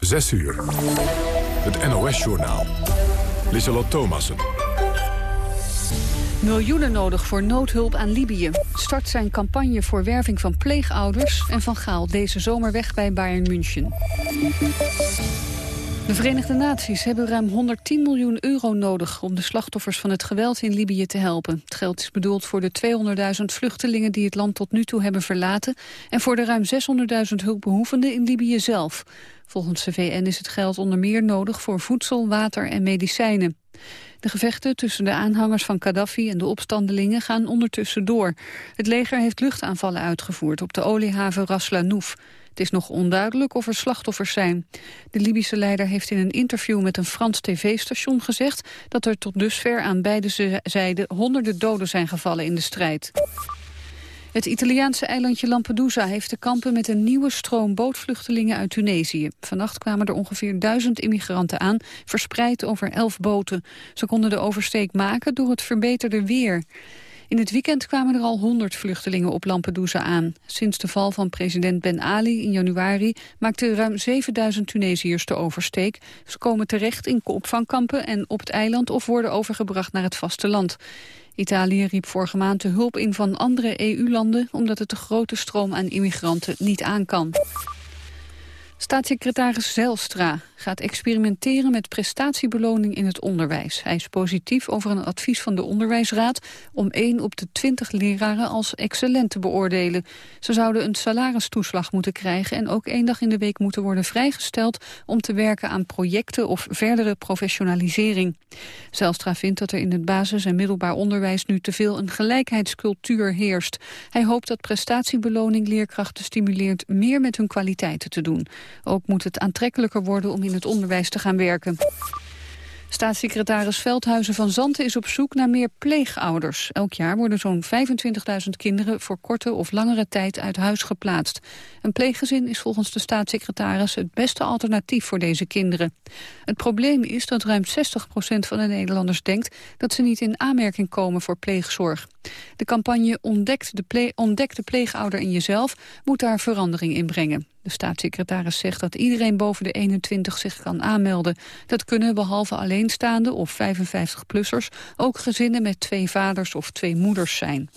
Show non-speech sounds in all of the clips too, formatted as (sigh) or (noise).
6 uur. Het NOS-journaal. Lieselot Thomassen. Miljoenen nodig voor noodhulp aan Libië. Start zijn campagne voor werving van pleegouders... en Van Gaal deze zomer weg bij Bayern München. De Verenigde Naties hebben ruim 110 miljoen euro nodig... om de slachtoffers van het geweld in Libië te helpen. Het geld is bedoeld voor de 200.000 vluchtelingen... die het land tot nu toe hebben verlaten... en voor de ruim 600.000 hulpbehoevenden in Libië zelf. Volgens de VN is het geld onder meer nodig voor voedsel, water en medicijnen. De gevechten tussen de aanhangers van Gaddafi en de opstandelingen gaan ondertussen door. Het leger heeft luchtaanvallen uitgevoerd op de oliehaven Ras Lanouf. Het is nog onduidelijk of er slachtoffers zijn. De Libische leider heeft in een interview met een Frans tv-station gezegd... dat er tot dusver aan beide zijden honderden doden zijn gevallen in de strijd. Het Italiaanse eilandje Lampedusa heeft te kampen met een nieuwe stroom bootvluchtelingen uit Tunesië. Vannacht kwamen er ongeveer duizend immigranten aan, verspreid over elf boten. Ze konden de oversteek maken door het verbeterde weer. In het weekend kwamen er al 100 vluchtelingen op Lampedusa aan. Sinds de val van president Ben Ali in januari maakten ruim 7000 Tunesiërs de oversteek. Ze komen terecht in opvangkampen en op het eiland of worden overgebracht naar het vasteland. Italië riep vorige maand de hulp in van andere EU-landen... omdat het de grote stroom aan immigranten niet aan kan. Staatssecretaris Zelstra gaat experimenteren met prestatiebeloning in het onderwijs. Hij is positief over een advies van de Onderwijsraad om 1 op de 20 leraren als excellent te beoordelen. Ze zouden een salaristoeslag moeten krijgen en ook één dag in de week moeten worden vrijgesteld om te werken aan projecten of verdere professionalisering. Zelstra vindt dat er in het basis- en middelbaar onderwijs nu te veel een gelijkheidscultuur heerst. Hij hoopt dat prestatiebeloning leerkrachten stimuleert meer met hun kwaliteiten te doen. Ook moet het aantrekkelijker worden om in het onderwijs te gaan werken. Staatssecretaris Veldhuizen van Zanten is op zoek naar meer pleegouders. Elk jaar worden zo'n 25.000 kinderen voor korte of langere tijd uit huis geplaatst. Een pleeggezin is volgens de staatssecretaris het beste alternatief voor deze kinderen. Het probleem is dat ruim 60% van de Nederlanders denkt dat ze niet in aanmerking komen voor pleegzorg. De campagne Ontdek de, Ontdek de pleegouder in jezelf moet daar verandering in brengen. De staatssecretaris zegt dat iedereen boven de 21 zich kan aanmelden. Dat kunnen behalve alleenstaande of 55-plussers ook gezinnen met twee vaders of twee moeders zijn.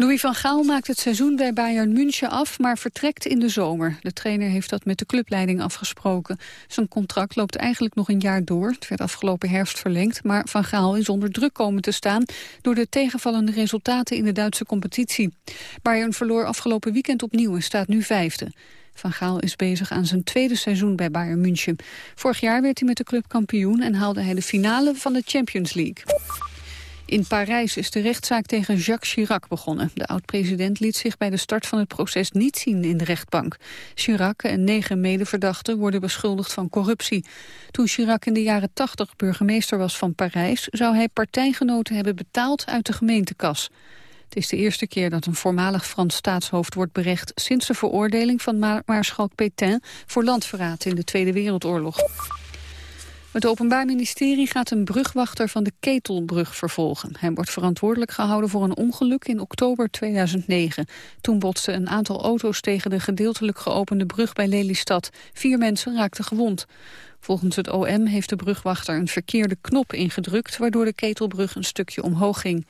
Louis van Gaal maakt het seizoen bij Bayern München af, maar vertrekt in de zomer. De trainer heeft dat met de clubleiding afgesproken. Zijn contract loopt eigenlijk nog een jaar door. Het werd afgelopen herfst verlengd, maar Van Gaal is onder druk komen te staan... door de tegenvallende resultaten in de Duitse competitie. Bayern verloor afgelopen weekend opnieuw en staat nu vijfde. Van Gaal is bezig aan zijn tweede seizoen bij Bayern München. Vorig jaar werd hij met de club kampioen en haalde hij de finale van de Champions League. In Parijs is de rechtszaak tegen Jacques Chirac begonnen. De oud-president liet zich bij de start van het proces niet zien in de rechtbank. Chirac en negen medeverdachten worden beschuldigd van corruptie. Toen Chirac in de jaren 80 burgemeester was van Parijs... zou hij partijgenoten hebben betaald uit de gemeentekas. Het is de eerste keer dat een voormalig Frans staatshoofd wordt berecht... sinds de veroordeling van Ma Maarschalk Pétain voor landverraad in de Tweede Wereldoorlog. Het Openbaar Ministerie gaat een brugwachter van de Ketelbrug vervolgen. Hij wordt verantwoordelijk gehouden voor een ongeluk in oktober 2009. Toen botsten een aantal auto's tegen de gedeeltelijk geopende brug bij Lelystad. Vier mensen raakten gewond. Volgens het OM heeft de brugwachter een verkeerde knop ingedrukt... waardoor de Ketelbrug een stukje omhoog ging.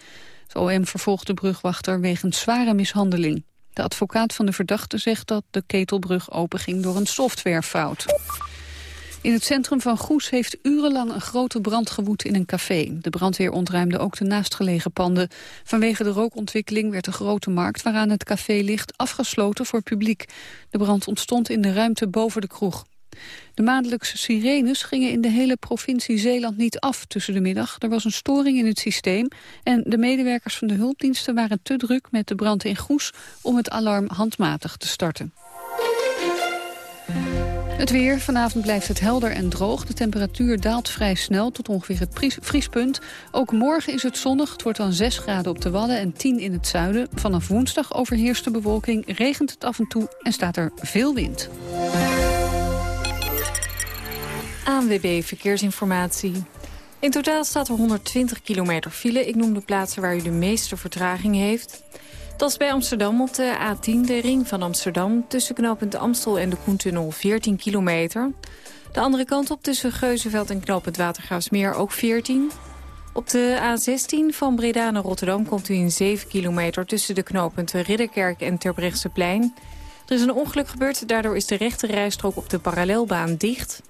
Het OM vervolgt de brugwachter wegens zware mishandeling. De advocaat van de verdachte zegt dat de Ketelbrug openging door een softwarefout. In het centrum van Goes heeft urenlang een grote brand gewoed in een café. De brandweer ontruimde ook de naastgelegen panden. Vanwege de rookontwikkeling werd de grote markt waaraan het café ligt afgesloten voor publiek. De brand ontstond in de ruimte boven de kroeg. De maandelijkse sirenes gingen in de hele provincie Zeeland niet af tussen de middag. Er was een storing in het systeem en de medewerkers van de hulpdiensten waren te druk met de brand in Goes om het alarm handmatig te starten. Het weer. Vanavond blijft het helder en droog. De temperatuur daalt vrij snel tot ongeveer het vriespunt. Ook morgen is het zonnig. Het wordt dan 6 graden op de Wadden en 10 in het zuiden. Vanaf woensdag overheerst de bewolking, regent het af en toe en staat er veel wind. ANWB Verkeersinformatie. In totaal staat er 120 kilometer file. Ik noem de plaatsen waar u de meeste vertraging heeft. Dat is bij Amsterdam op de A10, de ring van Amsterdam... tussen knooppunt Amstel en de Koentunnel 14 kilometer. De andere kant op tussen Geuzenveld en knooppunt Watergraafsmeer ook 14. Op de A16 van Breda naar Rotterdam komt u in 7 kilometer... tussen de knooppunten Ridderkerk en Terbrechtseplein. Er is een ongeluk gebeurd, daardoor is de rechte rijstrook op de parallelbaan dicht...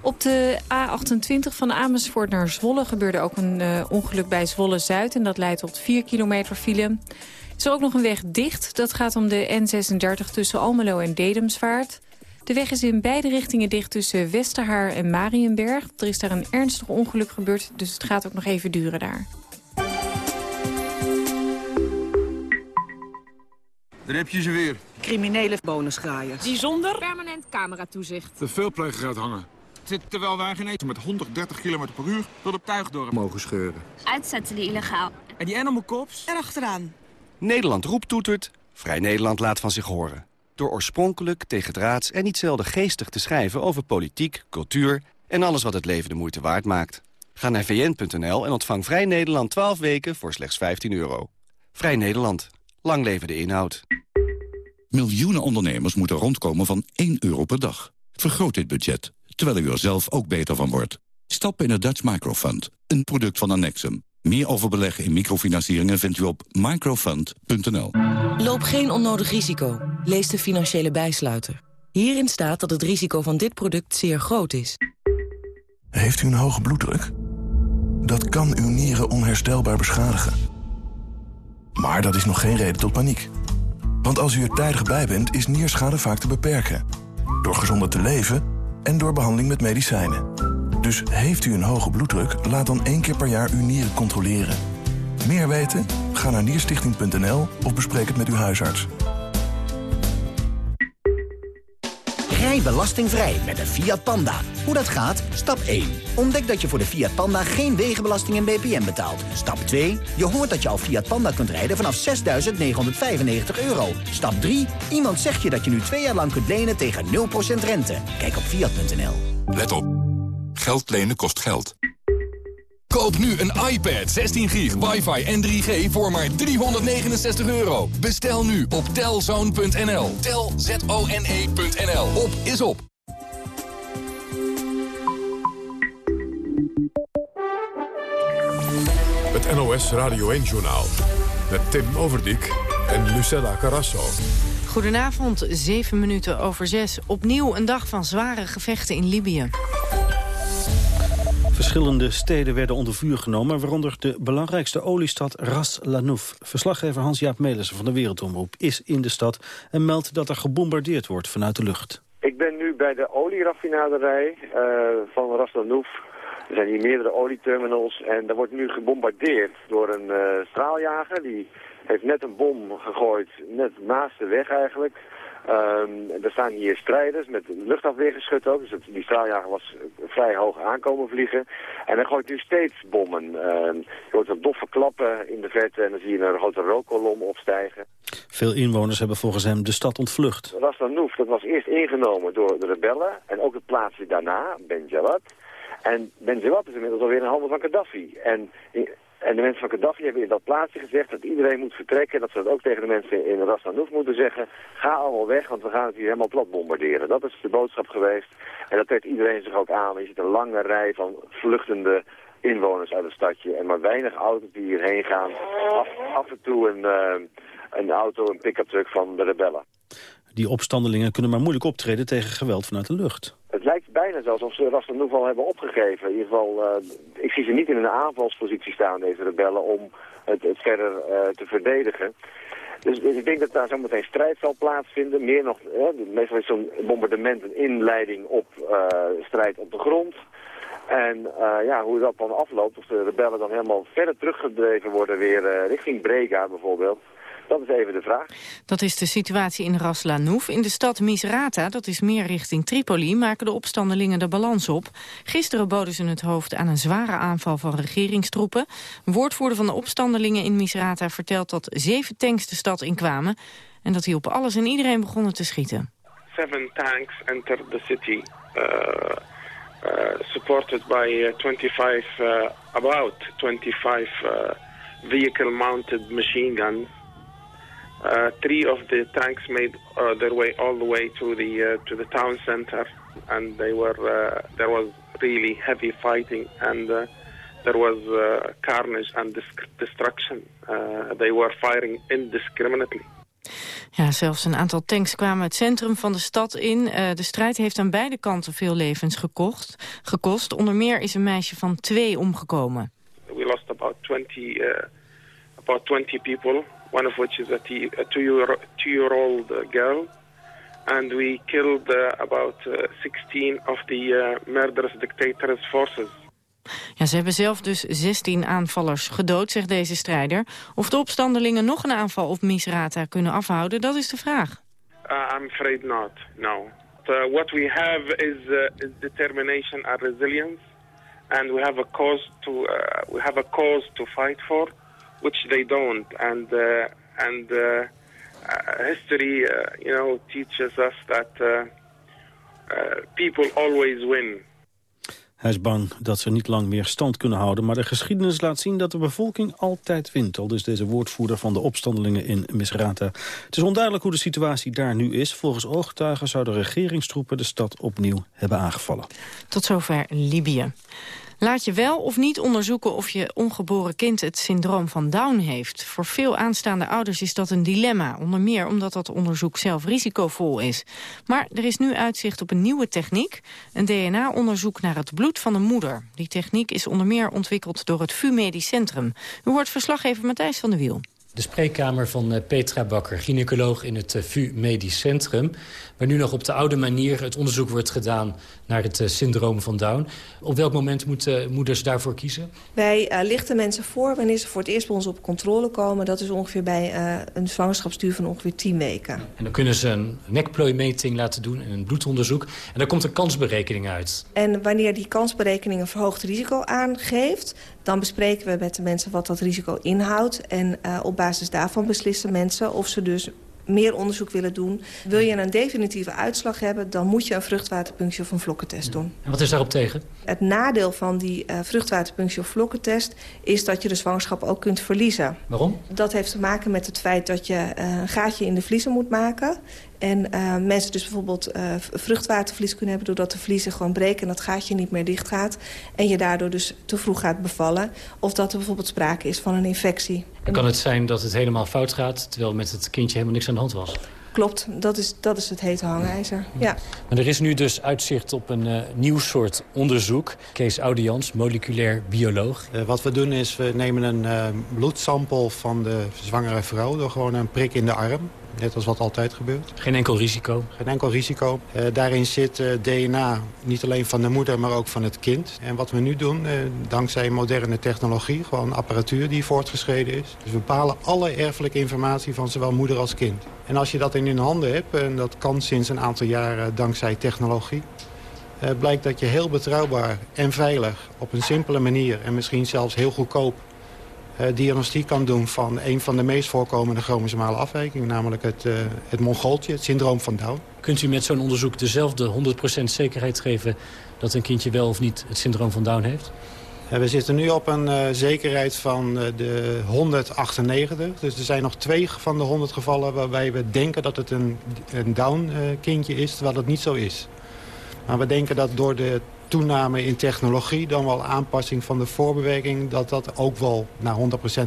Op de A28 van Amersfoort naar Zwolle gebeurde ook een uh, ongeluk bij Zwolle-Zuid. En dat leidt tot 4 kilometer file. Is er ook nog een weg dicht. Dat gaat om de N36 tussen Almelo en Dedemsvaart. De weg is in beide richtingen dicht tussen Westerhaar en Marienberg. Er is daar een ernstig ongeluk gebeurd, dus het gaat ook nog even duren daar. Daar heb je ze weer. Criminele bonusgraaiers. Die zonder permanent cameratoezicht. De veelpleger gaat hangen. Zit terwijl wij geen eten met 130 km per uur tot op Tuigdorp mogen scheuren. Uitzetten die illegaal. En die animal cops? Erachteraan. Nederland roept toetert, Vrij Nederland laat van zich horen. Door oorspronkelijk, tegendraads en niet zelden geestig te schrijven over politiek, cultuur en alles wat het leven de moeite waard maakt. Ga naar vn.nl en ontvang Vrij Nederland 12 weken voor slechts 15 euro. Vrij Nederland. Lang leven de inhoud. Miljoenen ondernemers moeten rondkomen van 1 euro per dag. Vergroot dit budget, terwijl u er zelf ook beter van wordt. Stap in het Dutch Microfund, een product van Annexum. Meer over beleggen in microfinancieringen vindt u op microfund.nl. Loop geen onnodig risico. Lees de financiële bijsluiter. Hierin staat dat het risico van dit product zeer groot is. Heeft u een hoge bloeddruk? Dat kan uw nieren onherstelbaar beschadigen. Maar dat is nog geen reden tot paniek. Want als u er tijdig bij bent, is nierschade vaak te beperken. Door gezonder te leven en door behandeling met medicijnen. Dus heeft u een hoge bloeddruk, laat dan één keer per jaar uw nieren controleren. Meer weten? Ga naar nierstichting.nl of bespreek het met uw huisarts. Rij belastingvrij met een Fiat Panda. Hoe dat gaat? Stap 1. Ontdek dat je voor de Fiat Panda geen wegenbelasting en BPM betaalt. Stap 2. Je hoort dat je al Fiat Panda kunt rijden vanaf 6.995 euro. Stap 3. Iemand zegt je dat je nu twee jaar lang kunt lenen tegen 0% rente. Kijk op Fiat.nl. Let op. Geld lenen kost geld. Koop nu een iPad 16 gig, wifi en 3G voor maar 369 euro. Bestel nu op telzone.nl. Telzone.nl. Op is op. Het NOS Radio 1-journaal. Met Tim Overdijk en Lucella Carrasso. Goedenavond, 7 minuten over 6. Opnieuw een dag van zware gevechten in Libië. Verschillende steden werden onder vuur genomen... waaronder de belangrijkste oliestad Ras Lanouf. Verslaggever Hans-Jaap Melissen van de Wereldomroep is in de stad... en meldt dat er gebombardeerd wordt vanuit de lucht. Ik ben nu bij de olieraffinaderij uh, van Ras Lanouf. Er zijn hier meerdere olieterminals en er wordt nu gebombardeerd door een uh, straaljager. Die heeft net een bom gegooid, net naast de weg eigenlijk... Um, er staan hier strijders met luchtafweergeschut ook. Dus die straaljager was vrij hoog aankomen vliegen. En hij gooit nu steeds bommen. Um, je hoort wat doffe klappen in de verte en dan zie je een grote rookkolom opstijgen. Veel inwoners hebben volgens hem de stad ontvlucht. Ras Nouf, dat was eerst ingenomen door de rebellen. En ook het plaatsje daarna, Benjalat. En Benjalat is inmiddels alweer in handen van Gaddafi. En en de mensen van Gaddafi hebben in dat plaatsje gezegd dat iedereen moet vertrekken. Dat ze dat ook tegen de mensen in Ras Hanouf moeten zeggen. Ga allemaal weg, want we gaan het hier helemaal plat bombarderen. Dat is de boodschap geweest. En dat trekt iedereen zich ook aan. Je ziet een lange rij van vluchtende inwoners uit het stadje. En maar weinig auto's die hierheen gaan. Af, af en toe een, uh, een auto, een pick-up truck van de rebellen. Die opstandelingen kunnen maar moeilijk optreden tegen geweld vanuit de lucht. Het lijkt bijna zelfs of ze Ras al hebben opgegeven. In ieder geval, uh, ik zie ze niet in een aanvalspositie staan, deze rebellen, om het, het verder uh, te verdedigen. Dus, dus, ik denk dat daar zometeen strijd zal plaatsvinden. Meer nog, meestal is zo'n bombardement een inleiding op strijd op de grond. En ja, hoe dat dan afloopt, of de rebellen dan helemaal verder teruggedreven worden weer richting Brega bijvoorbeeld. Dat is even de vraag. Dat is de situatie in Ras Lanouf. In de stad Misrata, dat is meer richting Tripoli, maken de opstandelingen de balans op. Gisteren boden ze het hoofd aan een zware aanval van regeringstroepen. Een woordvoerder van de opstandelingen in Misrata vertelt dat zeven tanks de stad inkwamen... en dat die op alles en iedereen begonnen te schieten. Seven tanks entered the city... Uh... Uh, supported by 25, uh, about 25 uh, vehicle-mounted machine guns Uh, three of the tanks made uh, their way all the way to the uh, to the town center, and they were uh, there was really heavy fighting and uh, there was uh, carnage and destruction. they were firing indiscriminately. Ja, zelfs een aantal tanks kwamen het centrum van de stad in. Uh, de strijd heeft aan beide kanten veel levens gekocht, gekost. Onder meer is een meisje van twee omgekomen. We lost about 20, uh, about 20 people. One of which is a, two-year-old two girl. And we killed uh, about 16 of the murderous dictator's forces. Ja, ze hebben zelf dus 16 aanvallers gedood, zegt deze strijder. Of de opstandelingen nog een aanval op Misrata kunnen afhouden, dat is de vraag. Uh, I'm afraid not, no. Uh, what we have is, uh, is determination and resilience. And we have a cause to, uh, we have a cause to fight for, which they don't. And, uh, and uh, history, you know, teaches us that people always win. Hij is bang dat ze niet lang meer stand kunnen houden... maar de geschiedenis laat zien dat de bevolking altijd wint. Al dus deze woordvoerder van de opstandelingen in Misrata. Het is onduidelijk hoe de situatie daar nu is. Volgens ooggetuigen zouden regeringstroepen de stad opnieuw hebben aangevallen. Tot zover Libië. Laat je wel of niet onderzoeken of je ongeboren kind het syndroom van Down heeft. Voor veel aanstaande ouders is dat een dilemma. Onder meer omdat dat onderzoek zelf risicovol is. Maar er is nu uitzicht op een nieuwe techniek. Een DNA-onderzoek naar het bloed van de moeder. Die techniek is onder meer ontwikkeld door het VU Medisch Centrum. U hoort verslaggever Matthijs van der Wiel. De spreekkamer van eh, Petra Bakker, gynaecoloog in het eh, VU Medisch Centrum... waar nu nog op de oude manier het onderzoek wordt gedaan naar het uh, syndroom van Down. Op welk moment moeten moeders daarvoor kiezen? Wij uh, lichten mensen voor wanneer ze voor het eerst bij ons op controle komen. Dat is ongeveer bij uh, een zwangerschapsduur van ongeveer 10 weken. En dan kunnen ze een nekplooimeting laten doen en een bloedonderzoek. En daar komt een kansberekening uit. En wanneer die kansberekening een verhoogd risico aangeeft... dan bespreken we met de mensen wat dat risico inhoudt. En op basis daarvan beslissen mensen of ze dus meer onderzoek willen doen. Wil je een definitieve uitslag hebben... dan moet je een vruchtwaterpunctie of een vlokkentest doen. En wat is daarop tegen? Het nadeel van die uh, vruchtwaterpunctie of vlokkentest... is dat je de zwangerschap ook kunt verliezen. Waarom? Dat heeft te maken met het feit dat je uh, een gaatje in de vliezen moet maken... En uh, mensen dus bijvoorbeeld uh, vruchtwaterverlies kunnen hebben... doordat de vliezen gewoon breken en dat gaatje niet meer dicht gaat. En je daardoor dus te vroeg gaat bevallen. Of dat er bijvoorbeeld sprake is van een infectie. En kan het zijn dat het helemaal fout gaat... terwijl met het kindje helemaal niks aan de hand was? Klopt, dat is, dat is het hete hangijzer. Ja. Maar er is nu dus uitzicht op een uh, nieuw soort onderzoek. Kees Audians, moleculair bioloog. Uh, wat we doen is, we nemen een uh, bloedsample van de zwangere vrouw... door gewoon een prik in de arm. Net als wat altijd gebeurt. Geen enkel risico? Geen enkel risico. Uh, daarin zit uh, DNA niet alleen van de moeder, maar ook van het kind. En wat we nu doen, uh, dankzij moderne technologie... gewoon apparatuur die voortgeschreden is. Dus we bepalen alle erfelijke informatie van zowel moeder als kind. En als je dat in je handen hebt, en dat kan sinds een aantal jaren dankzij technologie... blijkt dat je heel betrouwbaar en veilig op een simpele manier... en misschien zelfs heel goedkoop diagnostiek kan doen van een van de meest voorkomende chromosomale afwijkingen, namelijk het, uh, het mongooltje, het syndroom van Down. Kunt u met zo'n onderzoek dezelfde 100% zekerheid geven dat een kindje wel of niet het syndroom van Down heeft? We zitten nu op een zekerheid van de 198. Dus er zijn nog twee van de 100 gevallen waarbij we denken dat het een, een Down-kindje is, terwijl het niet zo is. Maar we denken dat door de toename in technologie... dan wel aanpassing van de voorbewerking... dat dat ook wel naar 100%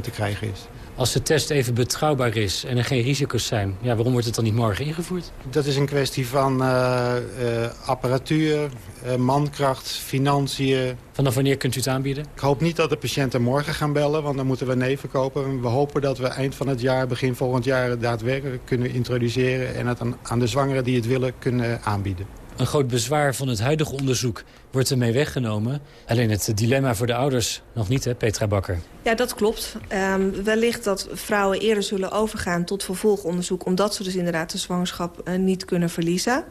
te krijgen is. Als de test even betrouwbaar is en er geen risico's zijn... Ja, waarom wordt het dan niet morgen ingevoerd? Dat is een kwestie van uh, uh, apparatuur, uh, mankracht, financiën. Vanaf wanneer kunt u het aanbieden? Ik hoop niet dat de patiënten morgen gaan bellen, want dan moeten we nee verkopen. We hopen dat we eind van het jaar, begin volgend jaar... daadwerkelijk kunnen introduceren... en het aan, aan de zwangeren die het willen kunnen aanbieden. Een groot bezwaar van het huidige onderzoek wordt ermee weggenomen. Alleen het dilemma voor de ouders nog niet, hè, Petra Bakker? Ja, dat klopt. Um, wellicht dat vrouwen eerder zullen overgaan tot vervolgonderzoek... omdat ze dus inderdaad de zwangerschap uh, niet kunnen verliezen.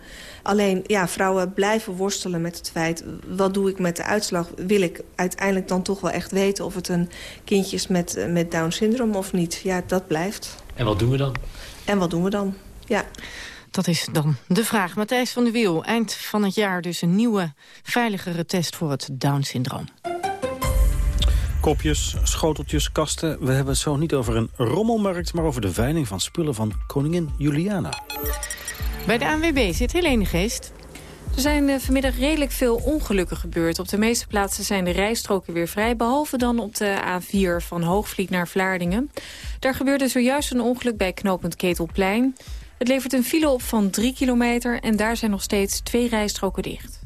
Alleen, ja, vrouwen blijven worstelen met het feit... wat doe ik met de uitslag? Wil ik uiteindelijk dan toch wel echt weten... of het een kindje is met, uh, met Down-syndroom of niet? Ja, dat blijft. En wat doen we dan? En wat doen we dan? Ja. Dat is dan de vraag. Matthijs van der Wiel, eind van het jaar dus een nieuwe, veiligere test voor het Down-syndroom. Kopjes, schoteltjes, kasten. We hebben het zo niet over een rommelmarkt... maar over de veiling van spullen van koningin Juliana. Bij de ANWB zit Helene Geest. Er zijn eh, vanmiddag redelijk veel ongelukken gebeurd. Op de meeste plaatsen zijn de rijstroken weer vrij... behalve dan op de A4 van Hoogvliet naar Vlaardingen. Daar gebeurde zojuist een ongeluk bij knooppunt Ketelplein. Het levert een file op van 3 kilometer... en daar zijn nog steeds twee rijstroken dicht.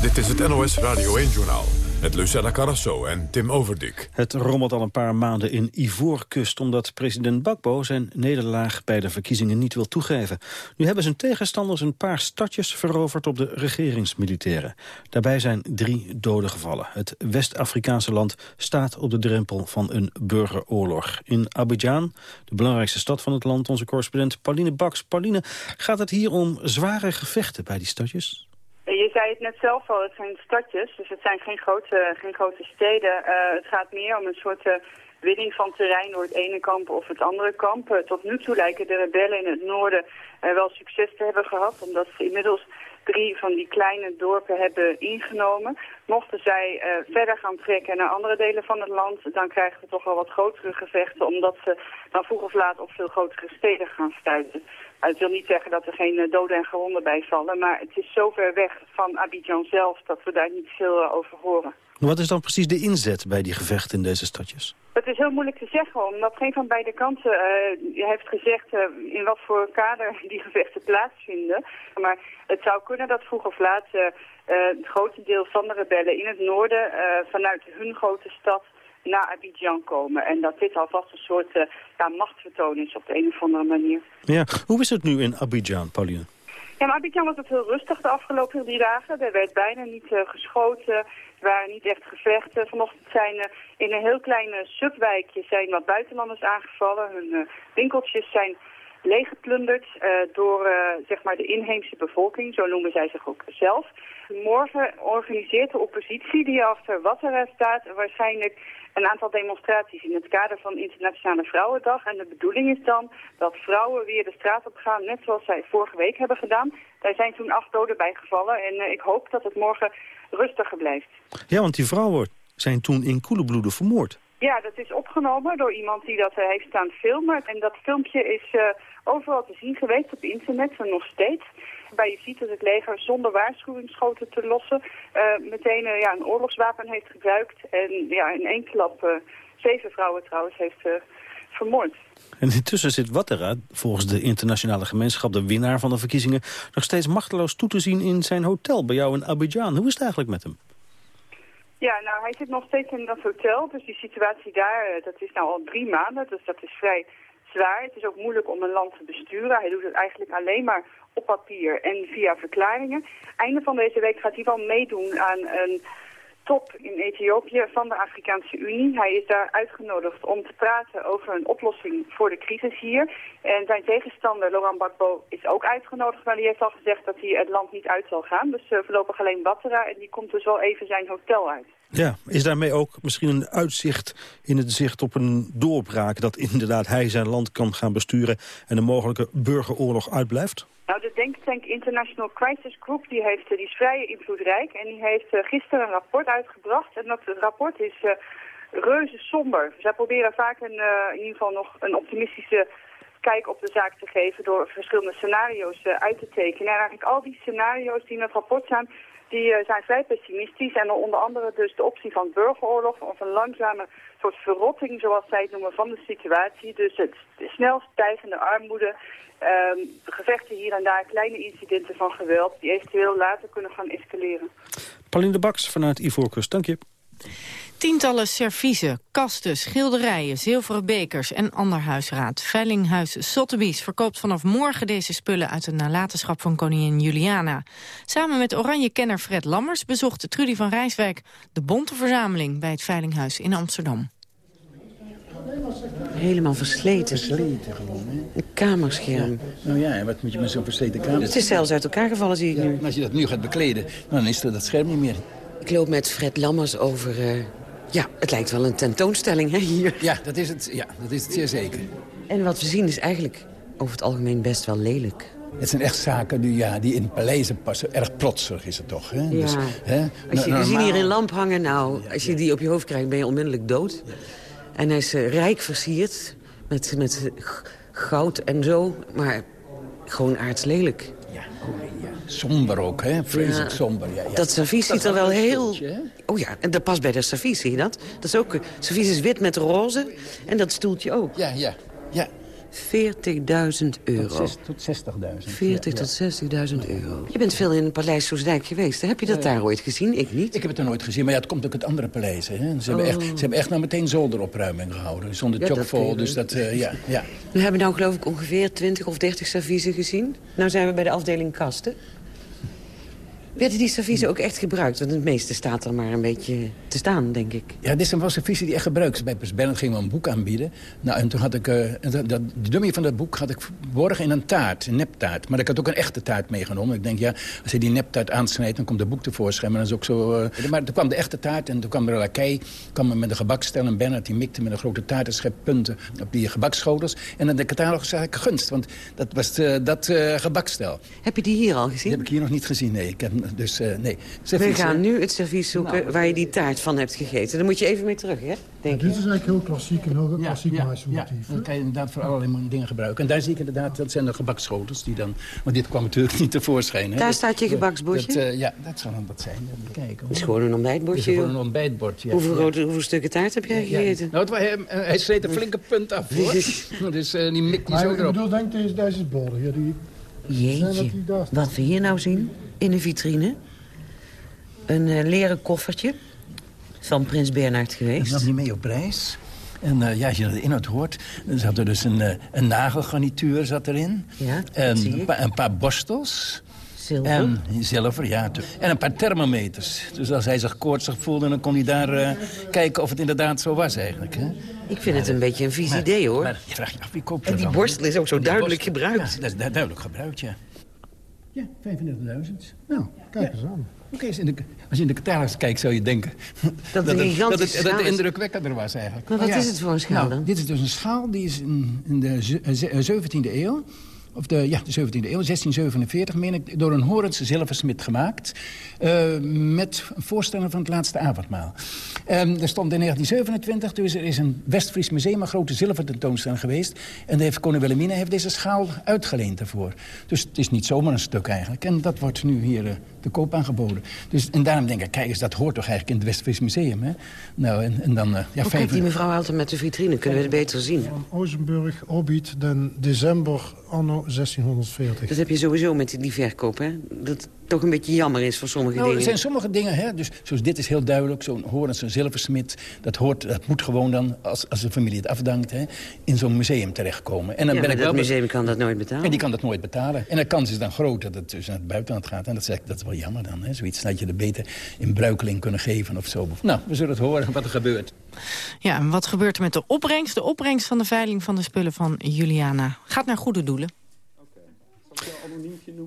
Dit is het NOS Radio 1-journaal met Lucella Carrasso en Tim Overdik. Het rommelt al een paar maanden in Ivoorkust... omdat president Bakbo zijn nederlaag bij de verkiezingen niet wil toegeven. Nu hebben zijn tegenstanders een paar stadjes veroverd op de regeringsmilitairen. Daarbij zijn drie doden gevallen. Het West-Afrikaanse land staat op de drempel van een burgeroorlog. In Abidjan, de belangrijkste stad van het land, onze correspondent Pauline Baks. Pauline, gaat het hier om zware gevechten bij die stadjes? Je zei het net zelf al, het zijn stadjes, dus het zijn geen grote, geen grote steden. Uh, het gaat meer om een soort uh, winning van terrein door het ene kamp of het andere kamp. Tot nu toe lijken de rebellen in het noorden wel succes te hebben gehad, omdat ze inmiddels drie van die kleine dorpen hebben ingenomen. Mochten zij verder gaan trekken naar andere delen van het land, dan krijgen we toch wel wat grotere gevechten, omdat ze dan vroeg of laat op veel grotere steden gaan stuiten. Het wil niet zeggen dat er geen eh, doden en gewonden bij vallen, maar het is zo ver weg van Abidjan zelf dat we daar niet veel eh, over horen. Wat is dan precies de inzet bij die gevechten in deze stadjes? Het is heel moeilijk te zeggen, omdat geen van beide kanten uh, heeft gezegd uh, in wat voor kader (laughs) die gevechten plaatsvinden. Maar het zou kunnen dat vroeg of laat uh, het grote deel van de rebellen in het noorden vanuit hun grote stad naar Abidjan komen. En dat dit alvast een soort uh, ja, machtsvertoon is op de een of andere manier. Ja, hoe is het nu in Abidjan, Pauline? Ja, maar Abidjan was het heel rustig de afgelopen drie dagen. Er werd bijna niet uh, geschoten, er waren niet echt gevechten. Vanochtend zijn uh, in een heel klein subwijkje zijn wat buitenlanders aangevallen. Hun winkeltjes zijn leeggeplunderd door zeg maar de inheemse bevolking, zo noemen zij zich ook zelf. Morgen organiseert de oppositie die achter Wattera staat waarschijnlijk een aantal demonstraties in het kader van Internationale Vrouwendag. En de bedoeling is dan dat vrouwen weer de straat op gaan, net zoals zij vorige week hebben gedaan. Daar zijn toen acht doden bij gevallen en ik hoop dat het morgen rustiger blijft. Ja, want die vrouwen zijn toen in koele bloeden vermoord. Ja, dat is opgenomen door iemand die dat heeft staan filmen. En dat filmpje is uh, overal te zien geweest op internet en nog steeds. Waarbij je ziet dat het leger zonder waarschuwingsschoten te lossen uh, meteen ja, een oorlogswapen heeft gebruikt. En ja, in één klap zeven vrouwen trouwens heeft vermoord. En intussen zit Wattera, volgens de internationale gemeenschap... de winnaar van de verkiezingen, nog steeds machteloos toe te zien in zijn hotel bij jou in Abidjan. Hoe is het eigenlijk met hem? Ja, nou, hij zit nog steeds in dat hotel. Dus die situatie daar, dat is nou al drie maanden. Dus dat is vrij Het is ook moeilijk om een land te besturen. Hij doet het eigenlijk alleen maar op papier en via verklaringen. Einde van deze week gaat hij wel meedoen aan een top in Ethiopië van de Afrikaanse Unie. Hij is daar uitgenodigd om te praten over een oplossing voor de crisis hier. En zijn tegenstander, Laurent Gbagbo, is ook uitgenodigd, maar die heeft al gezegd dat hij het land niet uit zal gaan. Dus uh, voorlopig alleen Battera en die komt dus wel even zijn hotel uit. Ja, is daarmee ook misschien een uitzicht in het zicht op een doorbraak... dat inderdaad hij zijn land kan gaan besturen en een mogelijke burgeroorlog uitblijft? Nou, de denktank International Crisis Group die heeft, die is vrij invloedrijk en die heeft uh, gisteren een rapport uitgebracht. En dat rapport is uh, reuze somber. Zij proberen vaak in ieder geval nog een optimistische kijk op de zaak te geven door verschillende scenario's uit te tekenen. En eigenlijk al die scenario's die in het rapport staan, die zijn vrij pessimistisch. En onder andere dus de optie van burgeroorlog of een langzame soort verrotting, zoals zij het noemen, van de situatie. Dus het snel stijgende armoede, um, gevechten hier en daar, kleine incidenten van geweld... die eventueel later kunnen gaan escaleren. Pauline de Baks vanuit Ivoorkust, dank je. Tientallen serviezen, kasten, schilderijen, zilveren bekers en ander huisraad. Veilinghuis Sotheby's verkoopt vanaf morgen deze spullen uit de nalatenschap van koningin Juliana. Samen met oranje-kenner Fred Lammers bezocht Trudy van Rijswijk de bonte verzameling bij het Veilinghuis in Amsterdam. Helemaal versleten. Versleten gewoon, hè? Een kamerscherm. Nou ja, en wat moet je met zo'n versleten kamer? Het is zelfs uit elkaar gevallen, zie ik nu. als je dat nu gaat bekleden, dan is er dat scherm niet meer. Ik loop met Fred Lammers over... Uh, ja, het lijkt wel een tentoonstelling, hè, hier. Ja, dat is het, ja, dat is het zeer zeker. En wat we zien is eigenlijk over het algemeen best wel lelijk. Het zijn echt zaken die, ja, die in paleizen passen. Erg plotserig is het toch. Hè? Ja. Dus, hè? Als je, we zien hier een lamp hangen, nou, als je die op je hoofd krijgt, ben je onmiddellijk dood. En hij is eh, rijk versierd, met, met goud en zo, maar gewoon aardslelijk. Somber ook, hè? Vreselijk Ja. somber. Ja, ja. Dat servies ziet er wel heel... stoeltje? Oh ja, en dat past bij dat servies, zie je dat? Dat is ook... Servies is wit met roze en dat stoeltje ook. Ja, ja, ja. 40.000 euro. Tot, tot 60.000. 40 Ja, tot 60.000 euro. Je bent veel in het Paleis Soesdijk geweest. Heb je dat daar ooit gezien? Ik niet. Ik heb het er nooit gezien, maar ja, het komt ook uit andere paleizen. Hè? Ze, hebben Oh. echt, ze hebben echt nou meteen zolderopruiming gehouden. Zonder Ja, chockvol, dus dat, eh, ja, ja. We hebben nou geloof ik ongeveer 20 of 30 serviezen gezien. Nou zijn we bij de afdeling kasten. Werden die serviezen ook echt gebruikt? Want het meeste staat er maar een beetje te staan, denk ik. Ja, dit zijn wel serviezen die echt gebruikt zijn. Bij Prins Bernhard gingen we een boek aanbieden. Nou, en toen had ik... eh, dat, de dummy van dat boek had ik verborgen in een taart, een neptaart. Maar ik had ook een echte taart meegenomen. Ik denk, ja, als je die neptaart aansnijdt, dan komt het boek tevoorschijn. Maar dat is ook zo... eh, maar toen kwam de echte taart en toen kwam er een lakij. kwam er met een gebakstel en Bernhard die mikte met een grote taart... en schep punten op die gebakschotels. En in de catalogus zag ik gunst, want dat was eh, dat gebakstel. Heb je die hier al gezien? Die heb ik hier nog niet gezien, nee. Ik heb, dus, eh, nee. We gaan hè? nu het servies zoeken Nou, waar je die taart van hebt gegeten. Daar moet je even mee terug, hè? Denk Dit ik. is eigenlijk heel klassiek, een heel klassiek ja, maismotief. Ja, dat kan je inderdaad voor allerlei dingen gebruiken. En daar zie ik inderdaad, dat zijn de gebakschotels die dan... Want dit kwam natuurlijk niet tevoorschijn. Hè? Daar Dat- staat je gebaksbordje? Dat, eh, ja, dat zal dan wat zijn. Even kijken. Het is gewoon een ontbijtbordje. Het is gewoon een ontbijtbord, ja. Hoeveel, Ja. grote, hoeveel stukken taart heb jij Ja, gegeten? Nou, het, wa- hij, hij een flinke punt af, hoor. (laughs) (laughs) dus eh, die mikt die Maar zo ik erop. bedoel, denk deze, deze borden. Ja, die, dat Jeetje, wat we hier nou zien in de vitrine. Een eh, leren koffertje van Prins Bernhard Dat geweest. nam niet mee op reis. En eh, ja, als je de inhoud hoort, dan zat er dus een, eh, een nagelgarnituur zat erin. Ja, dat en zie ik. een, pa- een paar borstels. Zilver. En zilver, ja. En een paar thermometers. Dus als hij zich koortsig voelde, dan kon hij daar kijken of het inderdaad zo was eigenlijk. Hè? Ik vind het een beetje een vies Maar- idee, hoor. Maar je vraagt je af, wie koopt En die dan? borstel is ook zo duidelijk gebruikt. Ja, dat is du- duidelijk gebruikt, ja. Ja, 35.000. Nou, Kijk eens aan. Oké, als, in de- als je in de catalogus kijkt zou je denken... Dat het, dat het, dat schaal het indrukwekkender was eigenlijk. Maar wat Ja. is het voor een schaal Nou, dan? Dit is dus een schaal die is in, in de ze- eh, ze- eh, 17e eeuw... Of de, ja, de 17e eeuw, 1647, meen ik, door een Horens zilversmid gemaakt. eh, met een voorstelling van het laatste avondmaal. Ehm er stond in 1927, dus er is een Westfries museum, een grote zilvertentoonstelling geweest. En heeft koningin Wilhelmina heeft deze schaal uitgeleend ervoor. Dus het is niet zomaar een stuk eigenlijk. En dat wordt nu hier eh, te koop aangeboden. Dus, en daarom denk ik, kijk eens, dat hoort toch eigenlijk in het Westfries museum. Hè? Nou, en, en dan... eh, ja, Hoe kijkt die mevrouw altijd met de vitrine? Kunnen we het beter zien? Van Ozenburg, Obiet, den december anno 1640. Dat heb je sowieso met die verkoop, hè? Dat het toch een beetje jammer is voor sommige Nou, er dingen. zijn sommige dingen, hè, dus, zoals dit is heel duidelijk. Zo'n Horens, een zilversmid, dat, hoort, dat moet gewoon dan, als, als de familie het afdankt... Hè, in zo'n museum terechtkomen. En dan ja, ben maar ik dat wel museum kan dat nooit betalen. En die kan dat nooit betalen. En de kans is dan groot dat het dus naar het buitenland gaat. En dat is, dat is wel jammer dan. Hè? Zoiets dat je er beter in bruikeling kunnen geven of zo. Nou, we zullen het horen wat er gebeurt. Ja, en wat gebeurt er met de opbrengst? De opbrengst van de veiling van de spullen van Juliana gaat naar goede doelen.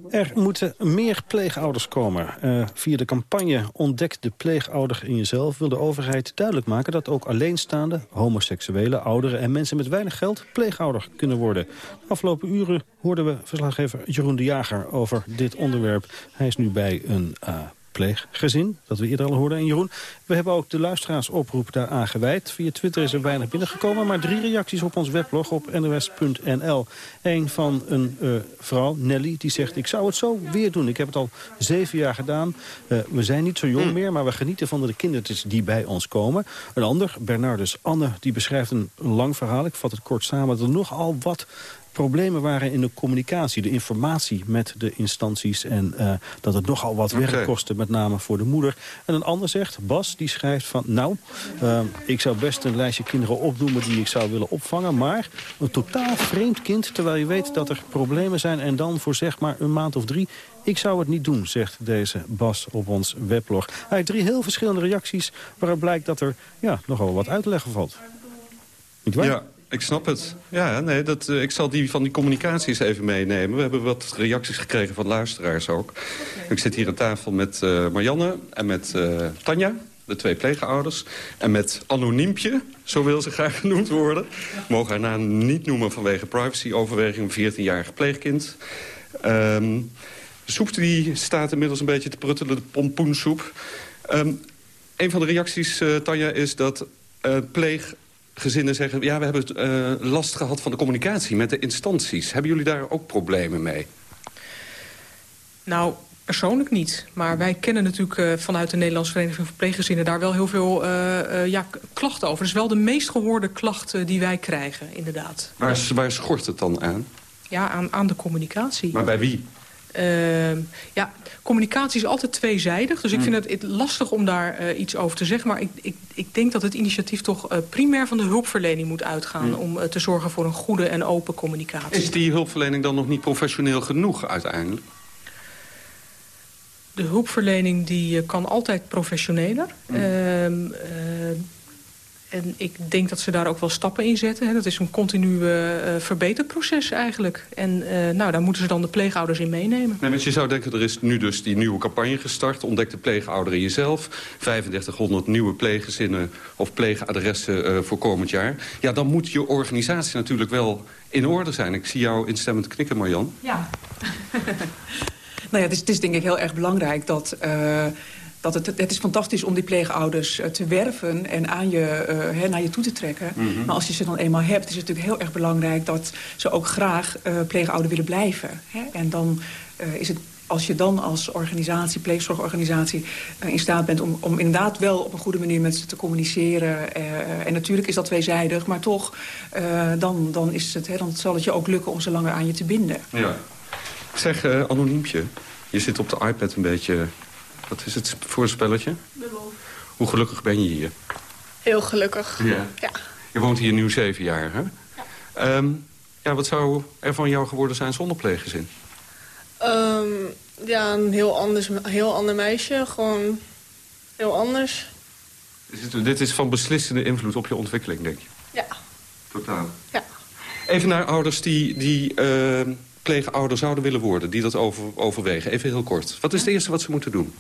Er moeten meer pleegouders komen. Eh, via de campagne Ontdek de pleegouder in jezelf... wil de overheid duidelijk maken dat ook alleenstaande... homoseksuele, ouderen en mensen met weinig geld... pleegouder kunnen worden. De afgelopen uren hoorden we verslaggever Jeroen de Jager over dit onderwerp. Hij is nu bij een eh, pleeggezin, dat we eerder al hoorden. En Jeroen, we hebben ook de luisteraarsoproep daaraan gewijd. Via Twitter is er weinig binnengekomen, maar drie reacties op ons weblog op nws.nl. Eén van een eh, vrouw, Nelly, die zegt... ik zou het zo weer doen. Ik heb het al zeven jaar gedaan. Eh, we zijn niet zo jong meer, maar we genieten van de kindertjes die bij ons komen. Een ander, Bernardus Anne, die beschrijft een lang verhaal. Ik vat het kort samen. Dat er nogal wat problemen waren in de communicatie, de informatie met de instanties... en eh, dat het nogal wat werk Oké. kostte, met name voor de moeder. En een ander zegt, Bas, die schrijft van... nou, eh, ik zou best een lijstje kinderen opnoemen die ik zou willen opvangen... maar een totaal vreemd kind, terwijl je weet dat er problemen zijn... en dan voor zeg maar een maand of drie... Ik zou het niet doen, zegt deze Bas op ons weblog. Hij heeft drie heel verschillende reacties... waaruit blijkt dat er ja, nogal wat uit te leggen valt. Niet waar? Ja, ik snap het. Ja, nee, dat, eh, ik zal die van die communicaties even meenemen. We hebben wat reacties gekregen van luisteraars ook. Ik zit hier aan tafel met eh, Marianne en met eh, Tanja, de twee pleegouders. En met Anoniempje, zo wil ze graag (laughs) genoemd worden. We mogen haar naam niet noemen vanwege privacyoverweging. Een 14-jarig pleegkind. Ehm, de soep die staat inmiddels een beetje te pruttelen, de pompoensoep. Um, een van de reacties, uh, Tanja, is dat uh, pleeggezinnen zeggen... ja, we hebben uh, last gehad van de communicatie met de instanties. Hebben jullie daar ook problemen mee? Nou, persoonlijk niet. Maar wij kennen natuurlijk uh, vanuit de Nederlandse Vereniging van Pleeggezinnen... daar wel heel veel uh, ja, klachten over. Dat is wel de meest gehoorde klacht die wij krijgen, inderdaad. Waar, waar schort het dan aan? Ja, aan, aan de communicatie. Maar bij wie? Ja, communicatie is altijd tweezijdig. Dus ik vind het lastig om daar iets over te zeggen. Maar ik, ik, ik denk dat het initiatief toch primair van de hulpverlening moet uitgaan... Hmm. om te zorgen voor een goede en open communicatie. Is die hulpverlening dan nog niet professioneel genoeg uiteindelijk? de hulpverlening die kan altijd professioneler. Mm. En ik denk dat ze daar ook wel stappen in zetten. Hè. Dat is een continu uh, verbeterproces eigenlijk. En uh, nou, daar moeten ze dan de pleegouders in meenemen. Nee, want je zou denken, er is nu dus die nieuwe campagne gestart. Ontdek de pleegouderen jezelf. 3500 nieuwe pleeggezinnen of pleegadressen uh, voor komend jaar. Ja, dan moet je organisatie natuurlijk wel in orde zijn. Ik zie jou instemmend knikken, Marjan. Ja. (laughs) Nou ja, het is, het is, denk ik heel erg belangrijk dat... Uh, dat het, het is fantastisch om die pleegouders uh, te werven en aan je, uh, he, naar je toe te trekken. Mm -hmm. Maar als je ze dan eenmaal hebt, is het natuurlijk heel erg belangrijk... dat ze ook graag pleegouder willen blijven. Hè? En dan is het als je dan als organisatie, pleegzorgorganisatie... Uh, in staat bent om, om inderdaad wel op een goede manier met ze te communiceren. Uh, en natuurlijk is dat tweezijdig, maar toch, uh, dan, dan, is het, hè, dan zal het je ook lukken om ze langer aan je te binden. Ja. Zeg, uh, anoniempje, je zit op de iPad een beetje... Wat is het voor een spelletje? Bubbel. Hoe gelukkig ben je hier? Heel gelukkig. Ja. ja. Je woont hier nu zeven jaar, hè? Ja. Um, ja, wat zou er van jou geworden zijn zonder pleeggezin? Um, ja, een heel, anders, heel ander meisje. Gewoon heel anders. Is het, dit is van beslissende invloed op je ontwikkeling, denk je? Ja. Totaal? Ja. Even naar ouders die... die uh, pleegouder zouden willen worden, die dat over, overwegen. Even heel kort. Wat is het eerste wat ze moeten doen?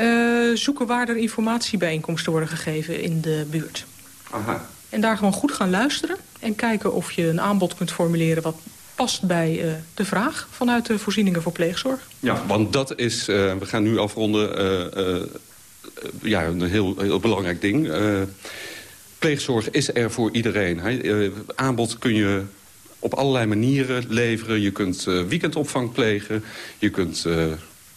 Uh, zoeken waar er informatiebijeenkomsten worden gegeven in de buurt. Aha. En daar gewoon goed gaan luisteren. En kijken of je een aanbod kunt formuleren wat past bij uh, de vraag vanuit de voorzieningen voor pleegzorg. Ja, want dat is, uh, we gaan nu afronden, ja, een heel, heel belangrijk ding. pleegzorg is er voor iedereen. Hè? aanbod kun je op allerlei manieren leveren. Je kunt weekendopvang plegen. Je kunt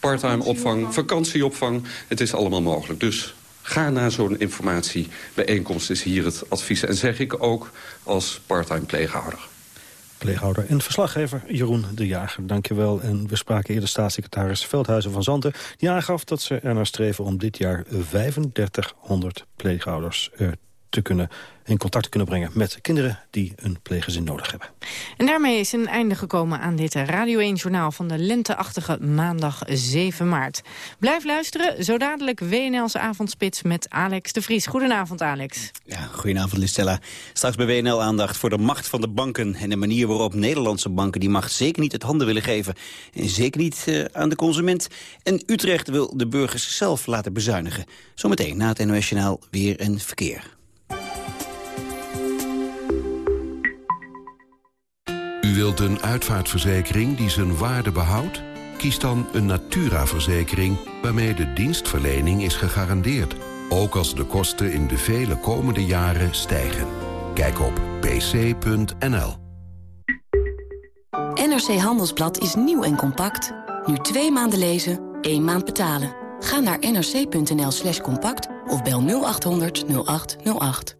parttime opvang, vakantieopvang. Het is allemaal mogelijk. Dus ga naar zo'n informatiebijeenkomst is hier het advies. En zeg ik ook als parttime pleeghouder. Pleeghouder en verslaggever Jeroen de Jager, dankjewel. En we spraken eerder staatssecretaris Veldhuizen van Zanten... die aangaf dat ze er naar streven om dit jaar 3500 pleegouders uh, te kunnen, in contact te kunnen brengen met kinderen die een pleeggezin nodig hebben. En daarmee is een einde gekomen aan dit Radio 1-journaal van de lenteachtige maandag 7 maart. Blijf luisteren, zo dadelijk WNL's avondspits met Alex de Vries. Goedenavond, Alex. Ja, goedenavond, Lucella. Straks bij WNL aandacht voor de macht van de banken... en de manier waarop Nederlandse banken die macht zeker niet het handen willen geven. En zeker niet uh, aan de consument. En Utrecht wil de burgers zelf laten bezuinigen. Zometeen na het NOS Journaal weer een verkeer. U wilt een uitvaartverzekering die zijn waarde behoudt? Kies dan een Natura-verzekering waarmee de dienstverlening is gegarandeerd. Ook als de kosten in de vele komende jaren stijgen. Kijk op pc.nl. NRC Handelsblad is nieuw en compact. Nu twee maanden lezen, één maand betalen. Ga naar nrc.nl slash compact of bel 0800 0808.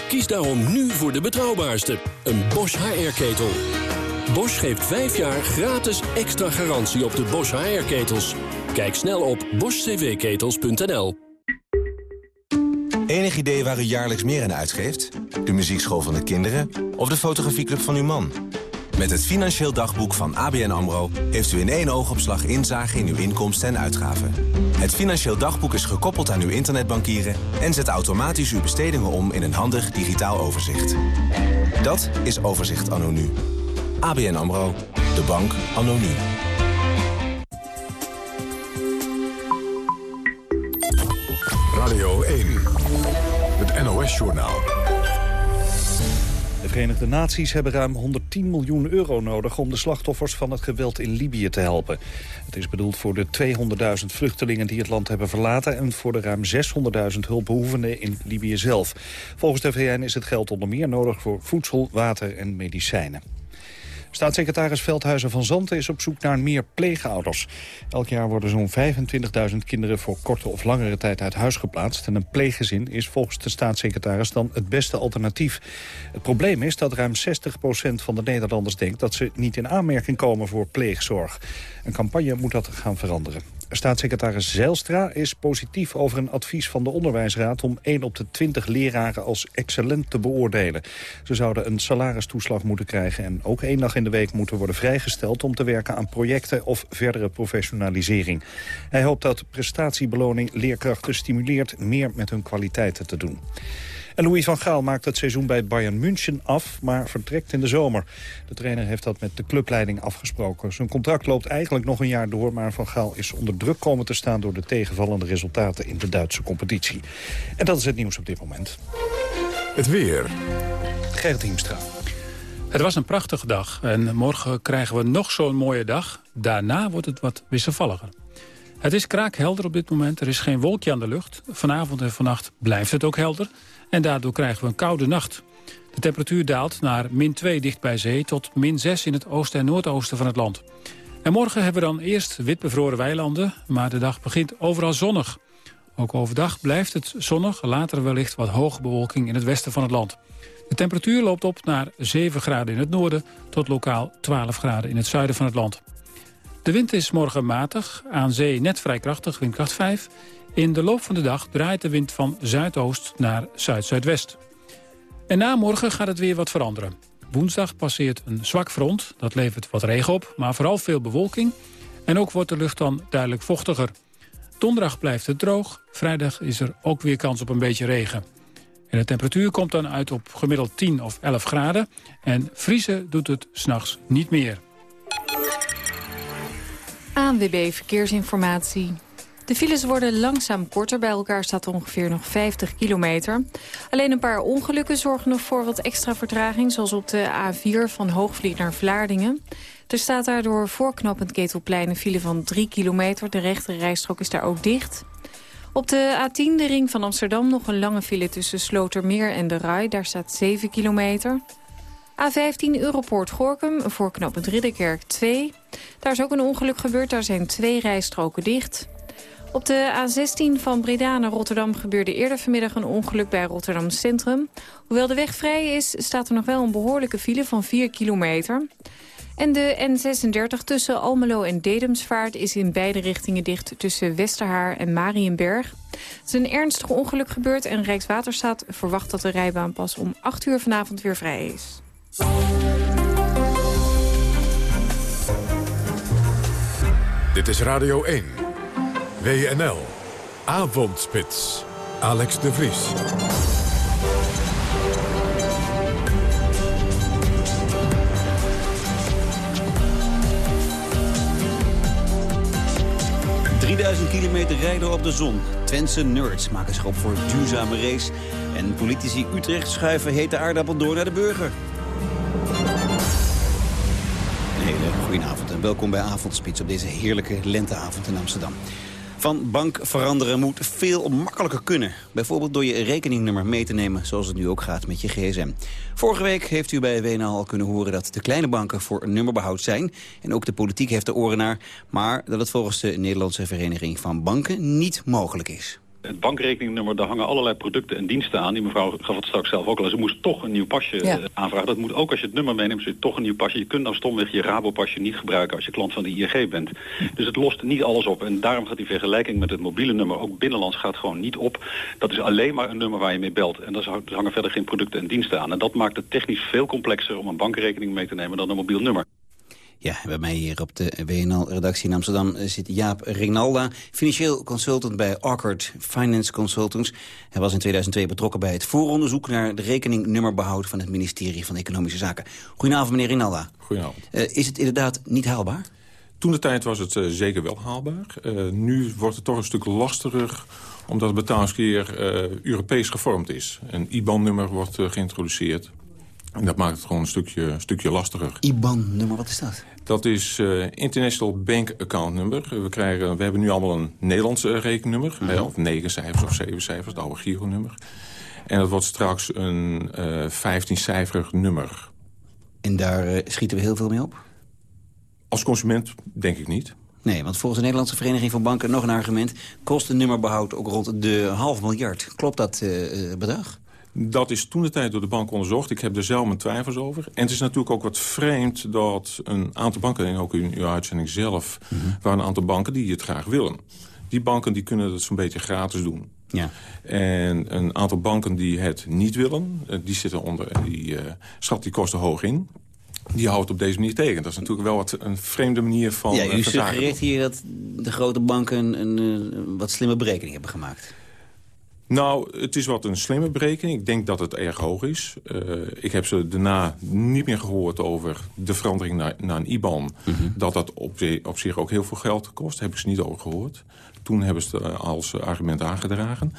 Kies daarom nu voor de betrouwbaarste, een Bosch HR-ketel. Bosch geeft 5 jaar gratis extra garantie op de Bosch HR-ketels. Kijk snel op boschcvketels.nl. Enig idee waar u jaarlijks meer aan uitgeeft? De muziekschool van de kinderen of de fotografieclub van uw man? Met het Financieel Dagboek van ABN AMRO... heeft u in één oogopslag inzage in uw inkomsten en uitgaven. Het Financieel Dagboek is gekoppeld aan uw internetbankieren... en zet automatisch uw bestedingen om in een handig digitaal overzicht. Dat is Overzicht Anno Nu. ABN AMRO. De bank Anno Nu. Radio 1. Het NOS-journaal. De Verenigde Naties hebben ruim 110 miljoen euro nodig... om de slachtoffers van het geweld in Libië te helpen. Het is bedoeld voor de 200.000 vluchtelingen die het land hebben verlaten... en voor de ruim 600.000 hulpbehoevenden in Libië zelf. Volgens de VN is het geld onder meer nodig voor voedsel, water en medicijnen. Staatssecretaris Veldhuizen van Zanten is op zoek naar meer pleegouders. Elk jaar worden zo'n 25.000 kinderen voor korte of langere tijd uit huis geplaatst. En een pleeggezin is volgens de staatssecretaris dan het beste alternatief. Het probleem is dat ruim 60% van de Nederlanders denkt dat ze niet in aanmerking komen voor pleegzorg. Een campagne moet dat gaan veranderen. Staatssecretaris Zijlstra is positief over een advies van de Onderwijsraad... om 1 op de 20 leraren als excellent te beoordelen. Ze zouden een salaristoeslag moeten krijgen... en ook één dag in de week moeten worden vrijgesteld... om te werken aan projecten of verdere professionalisering. Hij hoopt dat prestatiebeloning leerkrachten stimuleert... meer met hun kwaliteiten te doen. En Louis van Gaal maakt het seizoen bij Bayern München af, maar vertrekt in de zomer. De trainer heeft dat met de clubleiding afgesproken. Zijn contract loopt eigenlijk nog een jaar door, maar Van Gaal is onder druk komen te staan door de tegenvallende resultaten in de Duitse competitie. En dat is het nieuws op dit moment. Het weer. Gerrit Hiemstra. Het was een prachtige dag en morgen krijgen we nog zo'n mooie dag. Daarna wordt het wat wisselvalliger. Het is kraakhelder op dit moment, er is geen wolkje aan de lucht. Vanavond en vannacht blijft het ook helder. En daardoor krijgen we een koude nacht. De temperatuur daalt naar min 2 dicht bij zee tot min 6 in het oosten en noordoosten van het land. En morgen hebben we dan eerst witbevroren weilanden, maar de dag begint overal zonnig. Ook overdag blijft het zonnig, later wellicht wat hoge bewolking in het westen van het land. De temperatuur loopt op naar 7 graden in het noorden tot lokaal 12 graden in het zuiden van het land. De wind is morgen matig, aan zee net vrij krachtig, windkracht 5. In de loop van de dag draait de wind van zuidoost naar zuid-zuidwest. En na morgen gaat het weer wat veranderen. Woensdag passeert een zwak front, dat levert wat regen op, maar vooral veel bewolking. En ook wordt de lucht dan duidelijk vochtiger. Donderdag blijft het droog, vrijdag is er ook weer kans op een beetje regen. En de temperatuur komt dan uit op gemiddeld 10 of 11 graden. En vriezen doet het s'nachts niet meer. ANWB Verkeersinformatie. De files worden langzaam korter. Bij elkaar staat ongeveer nog 50 kilometer. Alleen een paar ongelukken zorgen nog voor wat extra vertraging... zoals op de A4 van Hoogvliet naar Vlaardingen. Er staat daardoor voorknopend Ketelplein een file van 3 kilometer. De rechte rijstrook is daar ook dicht. Op de A10, de ring van Amsterdam, nog een lange file tussen Slotermeer en de Rai. Daar staat 7 kilometer. A15 Europoort Gorkum, voor knooppunt Ridderkerk 2. Daar is ook een ongeluk gebeurd, daar zijn twee rijstroken dicht. Op de A16 van Breda naar Rotterdam gebeurde eerder vanmiddag een ongeluk bij Rotterdam Centrum. Hoewel de weg vrij is, staat er nog wel een behoorlijke file van 4 kilometer. En de N36 tussen Almelo en Dedemsvaart is in beide richtingen dicht tussen Westerhaar en Marienberg. Er is een ernstig ongeluk gebeurd en Rijkswaterstaat verwacht dat de rijbaan pas om 8 uur vanavond weer vrij is. Dit is Radio 1. WNL. Avondspits. Alex de Vries. ...3000 kilometer rijden op de zon. Twentse nerds maken zich op voor een duurzame race. En politici Utrecht schuiven hete aardappel door naar de burger. Een hele goedenavond en welkom bij Avondspits op deze heerlijke lenteavond in Amsterdam. Van bank veranderen moet veel makkelijker kunnen. Bijvoorbeeld door je rekeningnummer mee te nemen, zoals het nu ook gaat met je gsm. Vorige week heeft u bij WNL al kunnen horen dat de kleine banken voor nummerbehoud zijn. En ook de politiek heeft er oren naar. Maar dat het volgens de Nederlandse Vereniging van Banken niet mogelijk is. Het bankrekeningnummer, daar hangen allerlei producten en diensten aan. Die mevrouw gaf het straks zelf ook al. Ze moest toch een nieuw pasje Ja. eh, aanvragen. Dat moet ook als je het nummer meeneemt, zit toch een nieuw pasje. Je kunt dan stomweg je Rabo-pasje niet gebruiken als je klant van de ING bent. Dus het lost niet alles op. En daarom gaat die vergelijking met het mobiele nummer, ook binnenlands, gaat gewoon niet op. Dat is alleen maar een nummer waar je mee belt. En daar hangen verder geen producten en diensten aan. En dat maakt het technisch veel complexer om een bankrekening mee te nemen dan een mobiel nummer. Ja, bij mij hier op de WNL-redactie in Amsterdam zit Jaap Rinalda, financieel consultant bij Awkward Finance Consultants. Hij was in 2002 betrokken bij het vooronderzoek naar de rekeningnummerbehoud van het ministerie van Economische Zaken. Goedenavond, meneer Rinalda. Goedenavond. Eh, is het inderdaad niet haalbaar? Toen de tijd was het eh, zeker wel haalbaar. Eh, nu wordt het toch een stuk lastiger omdat het betalingskeer eh, Europees gevormd is. Een IBAN-nummer wordt geïntroduceerd. En dat maakt het gewoon een stukje, stukje lastiger. IBAN-nummer, wat is dat? Dat is eh, International Bank Account Number. We, krijgen, we hebben nu allemaal een Nederlands rekeningnummer. hè, of negen cijfers of zeven cijfers, het oude Giro-nummer. En dat wordt straks een eh 15-cijferig nummer. En daar eh, schieten we heel veel mee op? Als consument denk ik niet. Nee, want volgens de Nederlandse Vereniging van Banken nog een argument... kost een nummerbehoud ook rond de half miljard. Klopt dat bedrag? Dat is toen de tijd door de bank onderzocht. Ik heb er zelf mijn twijfels over. En het is natuurlijk ook wat vreemd dat een aantal banken... en ook in uw uitzending zelf... waren een aantal banken die het graag willen. Die banken die kunnen dat zo'n beetje gratis doen. Ja. En een aantal banken die het niet willen... eh, die zitten onder en die uh, schat die kosten hoog in. Die houdt op deze manier tegen. Dat is natuurlijk wel wat een vreemde manier van Ja, eh, u suggereert hier dat de grote banken een, een wat slimme berekening hebben gemaakt. Nou, het is wat een slimme berekening. Ik denk dat het erg hoog is. Uh, ik heb ze daarna niet meer gehoord over de verandering naar, naar een IBAN. Dat dat op, op, zich ook heel veel geld kost. Daar heb ik ze niet over gehoord. Toen hebben ze het als argument aangedragen.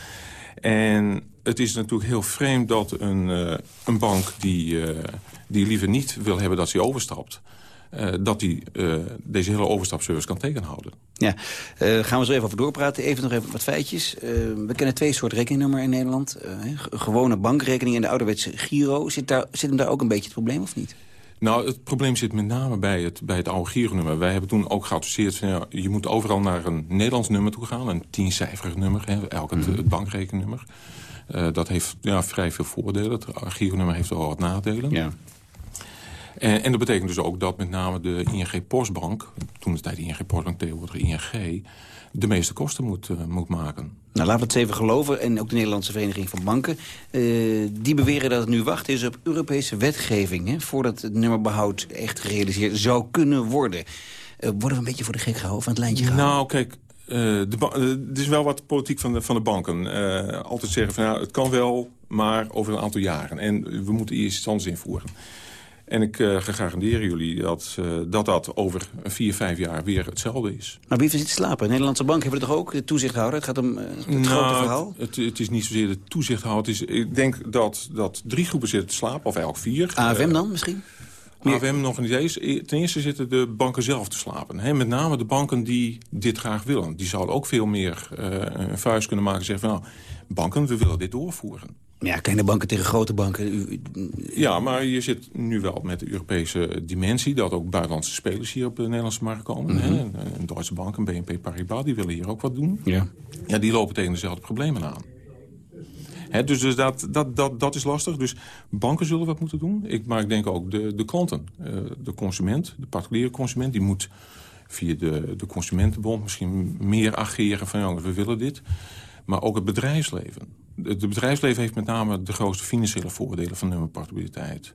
En het is natuurlijk heel vreemd dat een, uh, een bank die, uh, die liever niet wil hebben dat ze overstapt... Uh, dat die uh, deze hele overstapservice kan tegenhouden. Ja, uh, gaan we zo even over doorpraten. Even nog even wat feitjes. we kennen twee soorten rekeningnummer in Nederland. gewone bankrekening en de ouderwetse Giro. Zit, daar, zit hem daar ook een beetje het probleem of niet? Nou, het probleem zit met name bij het, bij het oude Giro-nummer. Wij hebben toen ook geadviseerd... Van, ja, je moet overal naar een Nederlands nummer toe gaan. Een tiencijferig nummer, hè, elk het, het bankrekeningnummer. dat heeft ja, vrij veel voordelen. Het Giro-nummer heeft wel wat nadelen. Ja. En, en, dat betekent dus ook dat met name de ING Postbank... toen de tijd ING Postbank, tegenwoordig ING... de meeste kosten moet, uh, moet maken. Nou, laten we het even geloven. En ook de Nederlandse Vereniging van Banken. Uh, die beweren dat het nu wachten is op Europese wetgeving... Hè, voordat het nummerbehoud echt gerealiseerd zou kunnen worden. Uh, worden we een beetje voor de gek gehouden, van het lijntje gehouden? Nou, kijk... Het is wel wat politiek van de, van de banken. altijd zeggen van, nou, het kan wel, maar over een aantal jaren. En we moeten eerst iets anders invoeren. En ik uh, garanderen jullie dat, uh, dat dat over vier, vijf jaar weer hetzelfde is. Maar wie zit te slapen? Nederlandse Bank hebben we toch ook? De toezichthouder? Het gaat om uh, het nou, grote verhaal? Het, het, is niet zozeer de toezichthouder. Het is, ik denk dat, dat drie groepen zitten te slapen, of eigenlijk vier. AFM dan misschien? AFM nog niet eens. Ten eerste zitten de banken zelf te slapen. He, met name de banken die dit graag willen. Die zouden ook veel meer een vuist kunnen maken en zeggen van... nou, banken, we willen dit doorvoeren. Ja, kleine banken tegen grote banken. U, ja, maar je zit nu wel met de Europese dimensie... dat ook buitenlandse spelers hier op de Nederlandse markt komen. Mm -hmm. Een, een Duitse bank, een BNP Paribas, die willen hier ook wat doen. Ja. Ja, die lopen tegen dezelfde problemen aan. He, dus dus dat, dat, dat, dat is lastig. Dus banken zullen wat moeten doen. Ik, maar ik denk ook de, de klanten. Uh, de consument, de particuliere consument... die moet via de, de Consumentenbond misschien meer ageren van... jongens, we willen dit. Maar ook het bedrijfsleven. Het bedrijfsleven heeft met name de grootste financiële voordelen van nummerportabiliteit.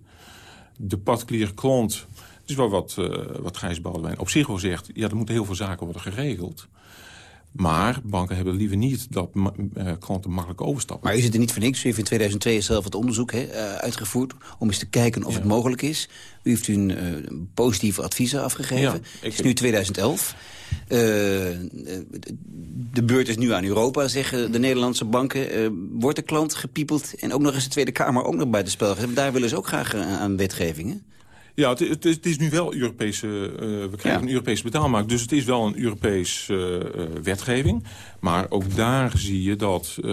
De particuliere klant, het is wel wat, uh, wat Gijs Boudewijn op zich wel zegt... ja, er moeten heel veel zaken worden geregeld. Maar banken hebben liever niet dat uh, klanten makkelijk overstappen. Maar u zit er niet voor niks. U heeft in 2002 zelf het onderzoek he, uh, uitgevoerd... om eens te kijken of ja. het mogelijk is. U heeft een uh, positieve adviezen afgegeven. Ja, het is nu 2011. Uh, de beurt is nu aan Europa, zeggen de Nederlandse banken. Wordt de klant gepiepeld en ook nog eens de Tweede Kamer ook nog buitenspel gezet? Daar willen ze ook graag aan wetgeving, hè? Ja, het, het, het, is nu wel Europese... Uh, we krijgen ja. een Europese betaalmarkt, dus het is wel een Europese uh, wetgeving. Maar ook daar zie je dat uh,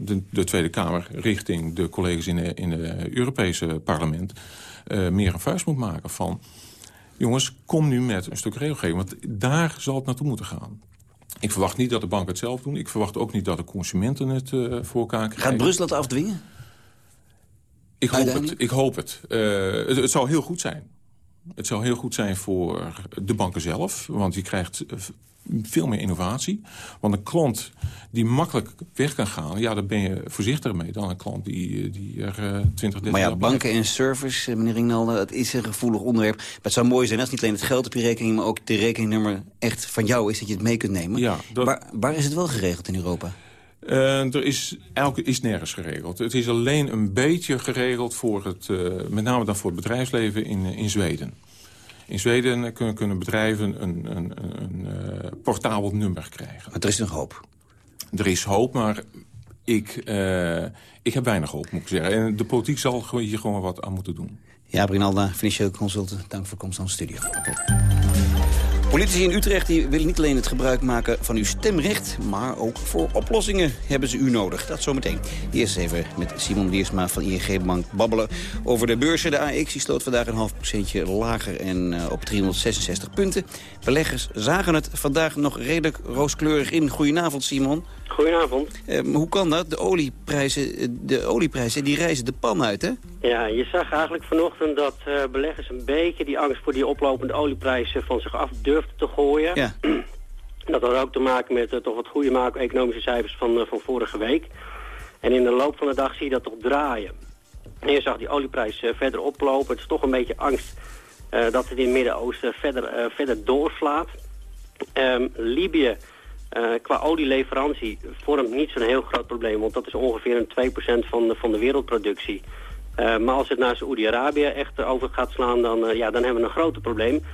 de, de, Tweede Kamer richting de collega's in het in de Europese parlement... meer een vuist moet maken van... jongens, kom nu met een stuk regelgeving, want daar zal het naartoe moeten gaan. Ik verwacht niet dat de banken het zelf doen. Ik verwacht ook niet dat de consumenten het voor elkaar krijgen. Gaat Brussel het afdwingen? Ik hoop het. Ik hoop het. het. Het zou heel goed zijn. Het zou heel goed zijn voor de banken zelf. Want je krijgt veel meer innovatie. Want een klant die makkelijk weg kan gaan... ja, daar ben je voorzichtiger mee dan een klant die, die er uh, 20, 30 Maar ja, banken en service, eh, meneer Ringnalde, het is een gevoelig onderwerp. Maar het zou mooi zijn als niet alleen het geld op je rekening... maar ook de rekeningnummer echt van jou is, dat je het mee kunt nemen. Ja, waar, waar is het wel geregeld in Europa? Uh, er is, elke is nergens geregeld. Het is alleen een beetje geregeld voor het, uh, met name dan voor het bedrijfsleven in, in Zweden. In Zweden kunnen, kunnen bedrijven een, een, een uh, portabel nummer krijgen. Maar er is nog hoop? Er is hoop, maar ik, ik heb weinig hoop, moet ik zeggen. En de politiek zal hier gewoon wat aan moeten doen. Ja, Brinalda, financieel consultant, dank voor komst aan de studio. Politici in Utrecht die willen niet alleen het gebruik maken van uw stemrecht... maar ook voor oplossingen hebben ze u nodig. Dat zometeen. Eerst even met Simon Wiersma van ING Bank babbelen over de beurzen. De AX sloot vandaag een half procentje lager en uh, op 366 punten. Beleggers zagen het vandaag nog redelijk rooskleurig in. Goedenavond, Simon. Goedenavond. Uh, hoe kan dat? De olieprijzen, de olieprijzen die reizen de pan uit, hè? Ja, je zag eigenlijk vanochtend dat uh, beleggers een beetje die angst voor die oplopende olieprijzen van zich af durfden te gooien. Ja. (clears throat) Dat had ook te maken met uh, toch wat goede macro-economische cijfers van, uh, van vorige week. En in de loop van de dag zie je dat toch draaien. En je zag die olieprijs verder oplopen. Het is toch een beetje angst dat het in het Midden-Oosten verder, verder doorslaat. Um, Libië uh, qua olieleverantie vormt niet zo'n heel groot probleem, want dat is ongeveer een 2% van de, van de wereldproductie. Uh, maar als het naar Saoedi-Arabië echt over gaat slaan, dan, uh, ja, dan hebben we een groot probleem.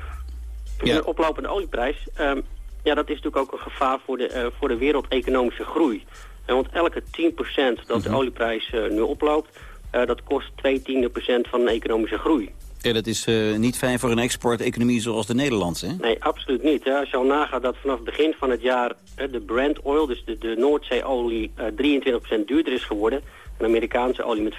Ja. Een oplopende olieprijs, um, ja, dat is natuurlijk ook een gevaar voor de, voor de wereldeconomische groei. want elke 10% dat de olieprijs nu oploopt, dat kost 2 tiende procent van de economische groei. Ja, dat is uh, niet fijn voor een exporteconomie zoals de Nederlandse, hè? Nee, absoluut niet. Hè. Als je al nagaat dat vanaf het begin van het jaar hè, de Brent oil, dus de, de Noordzeeolie, uh, 23% duurder is geworden. En Amerikaanse olie met 15%.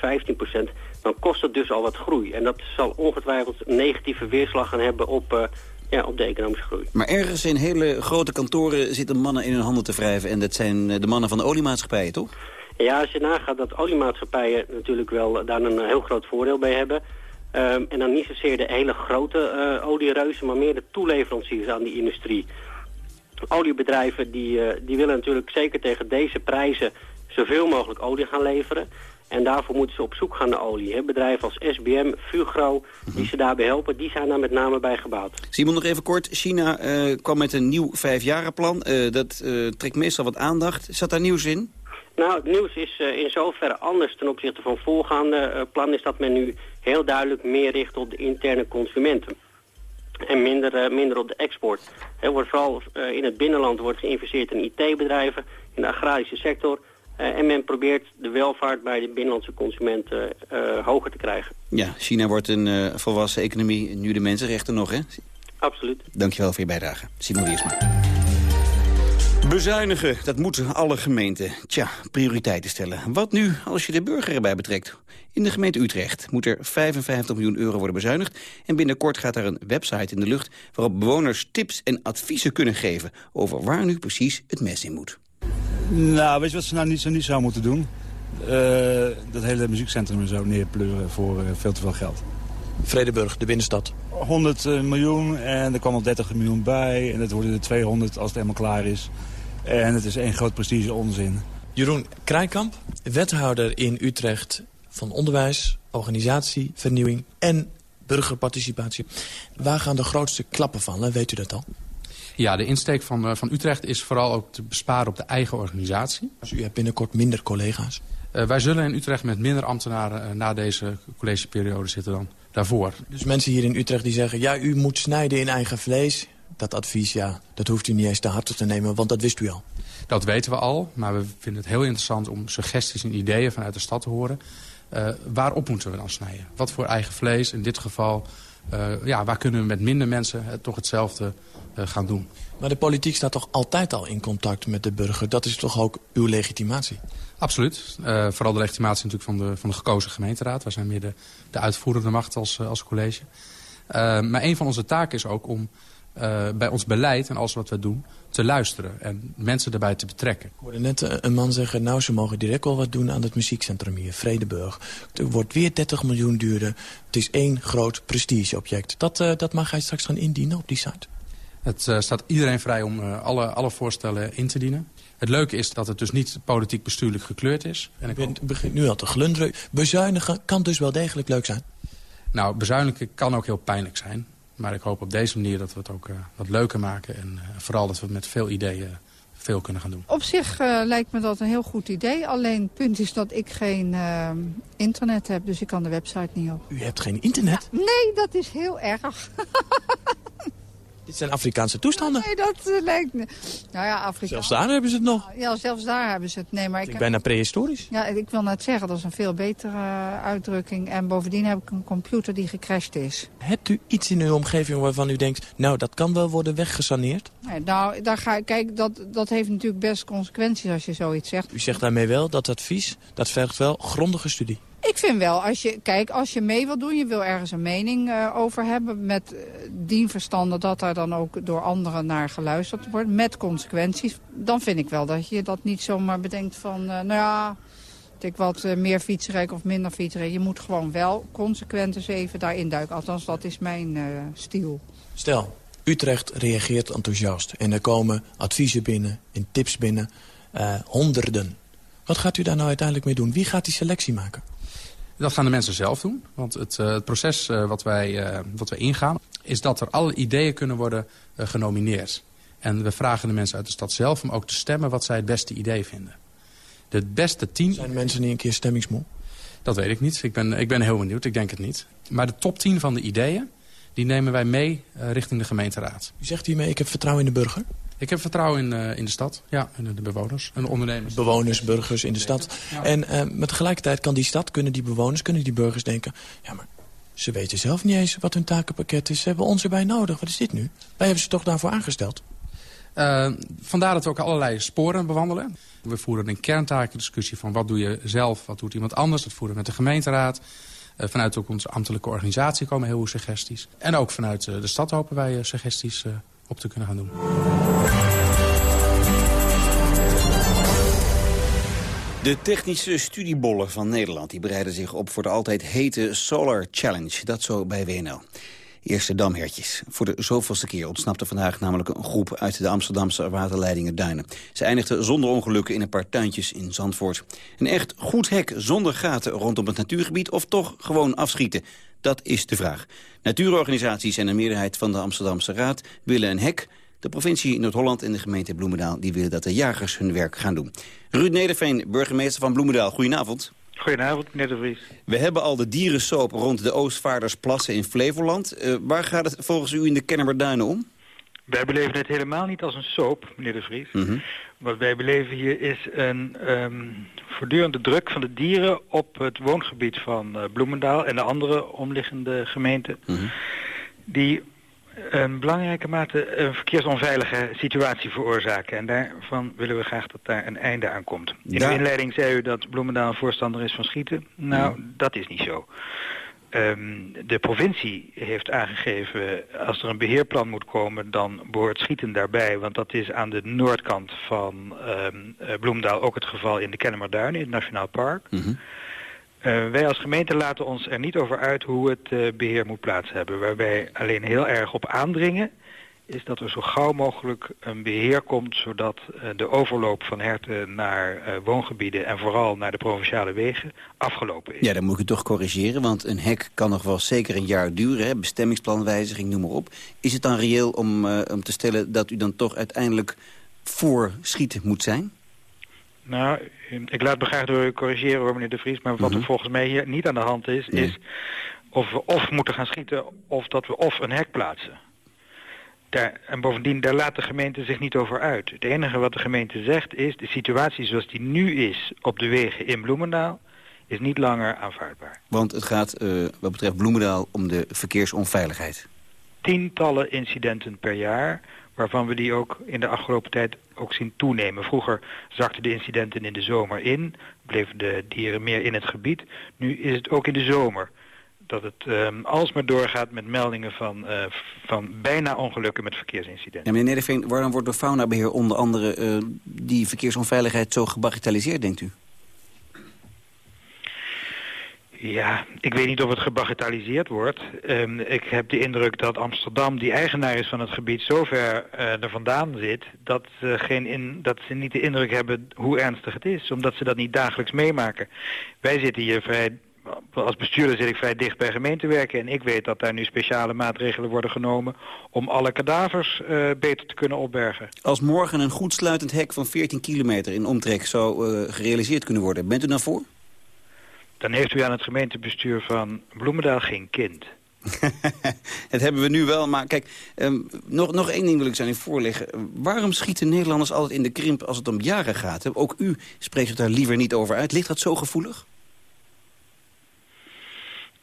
Dan kost het dus al wat groei. En dat zal ongetwijfeld een negatieve weerslag gaan hebben op, uh, ja, op de economische groei. Maar ergens in hele grote kantoren zitten mannen in hun handen te wrijven. En dat zijn de mannen van de oliemaatschappijen, toch? Ja, als je nagaat dat oliemaatschappijen natuurlijk wel daar een heel groot voordeel bij hebben... Um, en dan niet zozeer de hele grote uh, oliereuzen, maar meer de toeleveranciers aan die industrie. Oliebedrijven die, uh, die willen natuurlijk zeker tegen deze prijzen zoveel mogelijk olie gaan leveren. En daarvoor moeten ze op zoek gaan naar olie. He, bedrijven als SBM, Fugro, die ze daarbij helpen, die zijn daar met name bij gebouwd. Simon, nog even kort. China uh, kwam met een nieuw vijfjarenplan. dat trekt meestal wat aandacht. Zat daar nieuws in? Nou, het nieuws is in zoverre anders ten opzichte van voorgaande plan... is dat men nu heel duidelijk meer richt op de interne consumenten. En minder, uh, minder op de export. Er wordt vooral uh, in het binnenland wordt geïnvesteerd in IT-bedrijven, in de agrarische sector. Uh, en men probeert de welvaart bij de binnenlandse consumenten hoger te krijgen. Ja, China wordt een volwassen economie, nu de mensenrechten nog, hè? Absoluut. Dankjewel voor je bijdrage. Simon Wiersma. Bezuinigen, dat moeten alle gemeenten. Tja, prioriteiten stellen. Wat nu als je de burger erbij betrekt? In de gemeente Utrecht moet er 55 miljoen euro worden bezuinigd... en binnenkort gaat er een website in de lucht... waarop bewoners tips en adviezen kunnen geven... over waar nu precies het mes in moet. Nou, weet je wat ze nou niet zo niet zou moeten doen? Uh, dat hele muziekcentrum en zo neerpleuren voor uh, veel te veel geld. Vredeburg, de binnenstad. 100 miljoen en er kwam al 30 miljoen bij. En dat worden er 200 als het helemaal klaar is. En het is één groot prestige onzin. Jeroen Krijkamp, wethouder in Utrecht van onderwijs, organisatie, vernieuwing en burgerparticipatie. Waar gaan de grootste klappen vallen, weet u dat al? Ja, de insteek van, uh, van Utrecht is vooral ook te besparen op de eigen organisatie. Dus u hebt binnenkort minder collega's? Uh, wij zullen in Utrecht met minder ambtenaren uh, na deze collegeperiode zitten dan daarvoor. Dus mensen hier in Utrecht die zeggen... ja, u moet snijden in eigen vlees. Dat advies, ja, dat hoeft u niet eens te harte te nemen, want dat wist u al. Dat weten we al, maar we vinden het heel interessant om suggesties en ideeën vanuit de stad te horen. Uh, waarop moeten we dan snijden? Wat voor eigen vlees in dit geval? Uh, ja, waar kunnen we met minder mensen het toch hetzelfde gaan doen? Maar de politiek staat toch altijd al in contact met de burger? Dat is toch ook uw legitimatie? Absoluut. Vooral de legitimatie natuurlijk van de, van de gekozen gemeenteraad. Wij zijn meer de, de uitvoerende macht als, als college. Maar een van onze taken is ook om uh, bij ons beleid en alles wat we doen te luisteren en mensen erbij te betrekken. Ik hoorde net een man zeggen, nou ze mogen direct wel wat doen aan het muziekcentrum hier, Vredeburg. Het wordt weer 30 miljoen duurder. Het is één groot prestigeobject. Dat, uh, dat mag hij straks gaan indienen op die site. Het uh, staat iedereen vrij om alle, alle voorstellen in te dienen. Het leuke is dat het dus niet politiek bestuurlijk gekleurd is. En ik ben, begint nu al te glunderen. Bezuinigen kan dus wel degelijk leuk zijn. Nou, bezuinigen kan ook heel pijnlijk zijn. Maar ik hoop op deze manier dat we het ook uh, wat leuker maken. En uh, vooral dat we met veel ideeën veel kunnen gaan doen. Op zich uh, lijkt me dat een heel goed idee. Alleen het punt is dat ik geen internet heb. Dus ik kan de website niet op. U hebt geen internet? Ja, nee, dat is heel erg. (laughs) Dit zijn Afrikaanse toestanden. Nee, dat uh, lijkt me... Nou ja, Afrika... Zelfs daar hebben ze het nog. Ja, zelfs daar hebben ze het. Nee, maar ik heb... bijna prehistorisch. Ja, ik wil net zeggen, dat is een veel betere uh, uitdrukking. En bovendien heb ik een computer die gecrashed is. Hebt u iets in uw omgeving waarvan u denkt... nou, dat kan wel worden weggesaneerd? Nee, nou, daar ga, kijk, dat, dat heeft natuurlijk best consequenties als je zoiets zegt. U zegt daarmee wel dat advies, dat vergt wel grondige studie. Ik vind wel, als je, kijk, als je mee wil doen, je wil ergens een mening uh, over hebben... met uh, dien verstande dat daar dan ook door anderen naar geluisterd wordt... met consequenties, dan vind ik wel dat je dat niet zomaar bedenkt van... Uh, nou ja, ik wat meer fietsrijk of minder fietsrijk. Je moet gewoon wel consequent eens even daarin duiken. Althans, dat is mijn stiel. Stel, Utrecht reageert enthousiast en er komen adviezen binnen en tips binnen, honderden. Wat gaat u daar nou uiteindelijk mee doen? Wie gaat die selectie maken? Dat gaan de mensen zelf doen. Want het, uh, het proces uh, wat, wij, uh, wat wij ingaan... is dat er alle ideeën kunnen worden genomineerd. En we vragen de mensen uit de stad zelf om ook te stemmen... wat zij het beste idee vinden. De beste tien... Zijn mensen niet een keer stemmingsmoe? Dat weet ik niet. Ik ben, ik ben heel benieuwd. Ik denk het niet. Maar de top 10 van de ideeën... die nemen wij mee richting de gemeenteraad. U zegt hiermee, ik heb vertrouwen in de burger? Ik heb vertrouwen in, uh, in de stad, ja, en de bewoners en de ondernemers. Bewoners, burgers in de stad. Ja. En uh, met tegelijkertijd kan die stad, kunnen die bewoners, kunnen die burgers denken... ja, maar ze weten zelf niet eens wat hun takenpakket is. Ze hebben ons erbij nodig. Wat is dit nu? Wij hebben ze toch daarvoor aangesteld? Uh, vandaar dat we ook allerlei sporen bewandelen. We voeren een kerntakendiscussie van wat doe je zelf, wat doet iemand anders. Dat voeren we met de gemeenteraad. Uh, vanuit ook onze ambtelijke organisatie komen heel veel suggesties. En ook vanuit uh, de stad hopen wij suggesties op te kunnen gaan doen. De technische studiebollen van Nederland die bereiden zich op voor de altijd hete Solar Challenge. Dat zo bij WNL. Eerste damhertjes. Voor de zoveelste keer ontsnapte vandaag namelijk een groep uit de Amsterdamse waterleidingen Duinen. Ze eindigden zonder ongelukken in een paar tuintjes in Zandvoort. Een echt goed hek zonder gaten rondom het natuurgebied of toch gewoon afschieten? Dat is de vraag. Natuurorganisaties en een meerderheid van de Amsterdamse Raad willen een hek. De provincie Noord-Holland en de gemeente Bloemendaal die willen dat de jagers hun werk gaan doen. Ruud Nederveen, burgemeester van Bloemendaal, goedenavond. Goedenavond, meneer de Vries. We hebben al de dierensoop rond de Oostvaardersplassen in Flevoland. Uh, waar gaat het volgens u in de Kennemerduinen om? Wij beleven het helemaal niet als een soap, meneer de Vries. Mm -hmm. Wat wij beleven hier is een um, voortdurende druk van de dieren op het woongebied van uh, Bloemendaal en de andere omliggende gemeenten. Mm -hmm. Die een belangrijke mate een verkeersonveilige situatie veroorzaken. En daarvan willen we graag dat daar een einde aan komt. In Daar- de inleiding zei u dat Bloemendaal voorstander is van schieten. Nou, dat is niet zo. Ehm, de provincie heeft aangegeven, als er een beheerplan moet komen, dan behoort schieten daarbij. Want dat is aan de noordkant van Bloemendaal ook het geval in de Kennemerduinen, in het Nationaal Park. Mhm. Eh, wij als gemeente laten ons er niet over uit hoe het eh, beheer moet plaats hebben. Waar wij alleen heel erg op aandringen is dat er zo gauw mogelijk een beheer komt... zodat eh, de overloop van herten naar eh, woongebieden en vooral naar de provinciale wegen afgelopen is. Ja, dan moet ik toch corrigeren, want een hek kan nog wel zeker een jaar duren. Hè? Bestemmingsplanwijziging, noem maar op. Is het dan reëel om, eh, om te stellen dat u dan toch uiteindelijk voor schieten moet zijn? Nou, ik laat me graag door u corrigeren hoor, meneer De Vries. Maar wat Mhm. er volgens mij hier niet aan de hand is, Nee. is of we of moeten gaan schieten of dat we of een hek plaatsen. Daar, en bovendien, daar laat de gemeente zich niet over uit. Het enige wat de gemeente zegt is, de situatie zoals die nu is op de wegen in Bloemendaal, is niet langer aanvaardbaar. Want het gaat eh, wat betreft Bloemendaal om de verkeersonveiligheid. Tientallen incidenten per jaar, waarvan we die ook in de afgelopen tijd ook zien toenemen. Vroeger zakten de incidenten in de zomer in, bleven de dieren meer in het gebied. Nu is het ook in de zomer dat het um, alsmaar doorgaat met meldingen van, uh, van bijna ongelukken met verkeersincidenten. Ja, meneer Nederveen, waarom wordt door faunabeheer onder andere uh, die verkeersonveiligheid zo gebagitaliseerd, denkt u? Ja, ik weet niet of het gebagitaliseerd wordt. Um, ik heb de indruk dat Amsterdam, die eigenaar is van het gebied, zo ver uh, er vandaan zit... Dat, geen in, dat ze niet de indruk hebben hoe ernstig het is, omdat ze dat niet dagelijks meemaken. Wij zitten hier vrij als bestuurder zit ik vrij dicht bij gemeentewerken en ik weet dat daar nu speciale maatregelen worden genomen om alle kadavers uh, beter te kunnen opbergen. Als morgen een goed sluitend hek van 14 kilometer in omtrek zou uh, gerealiseerd kunnen worden, bent u daarvoor? Dan heeft u aan het gemeentebestuur van Bloemendaal geen kind. (laughs) het hebben we nu wel, maar kijk, um, nog, nog één ding wil ik aan u voorleggen. Waarom schieten Nederlanders altijd in de krimp als het om jaren gaat? Ook u spreekt het daar liever niet over uit. Ligt dat zo gevoelig?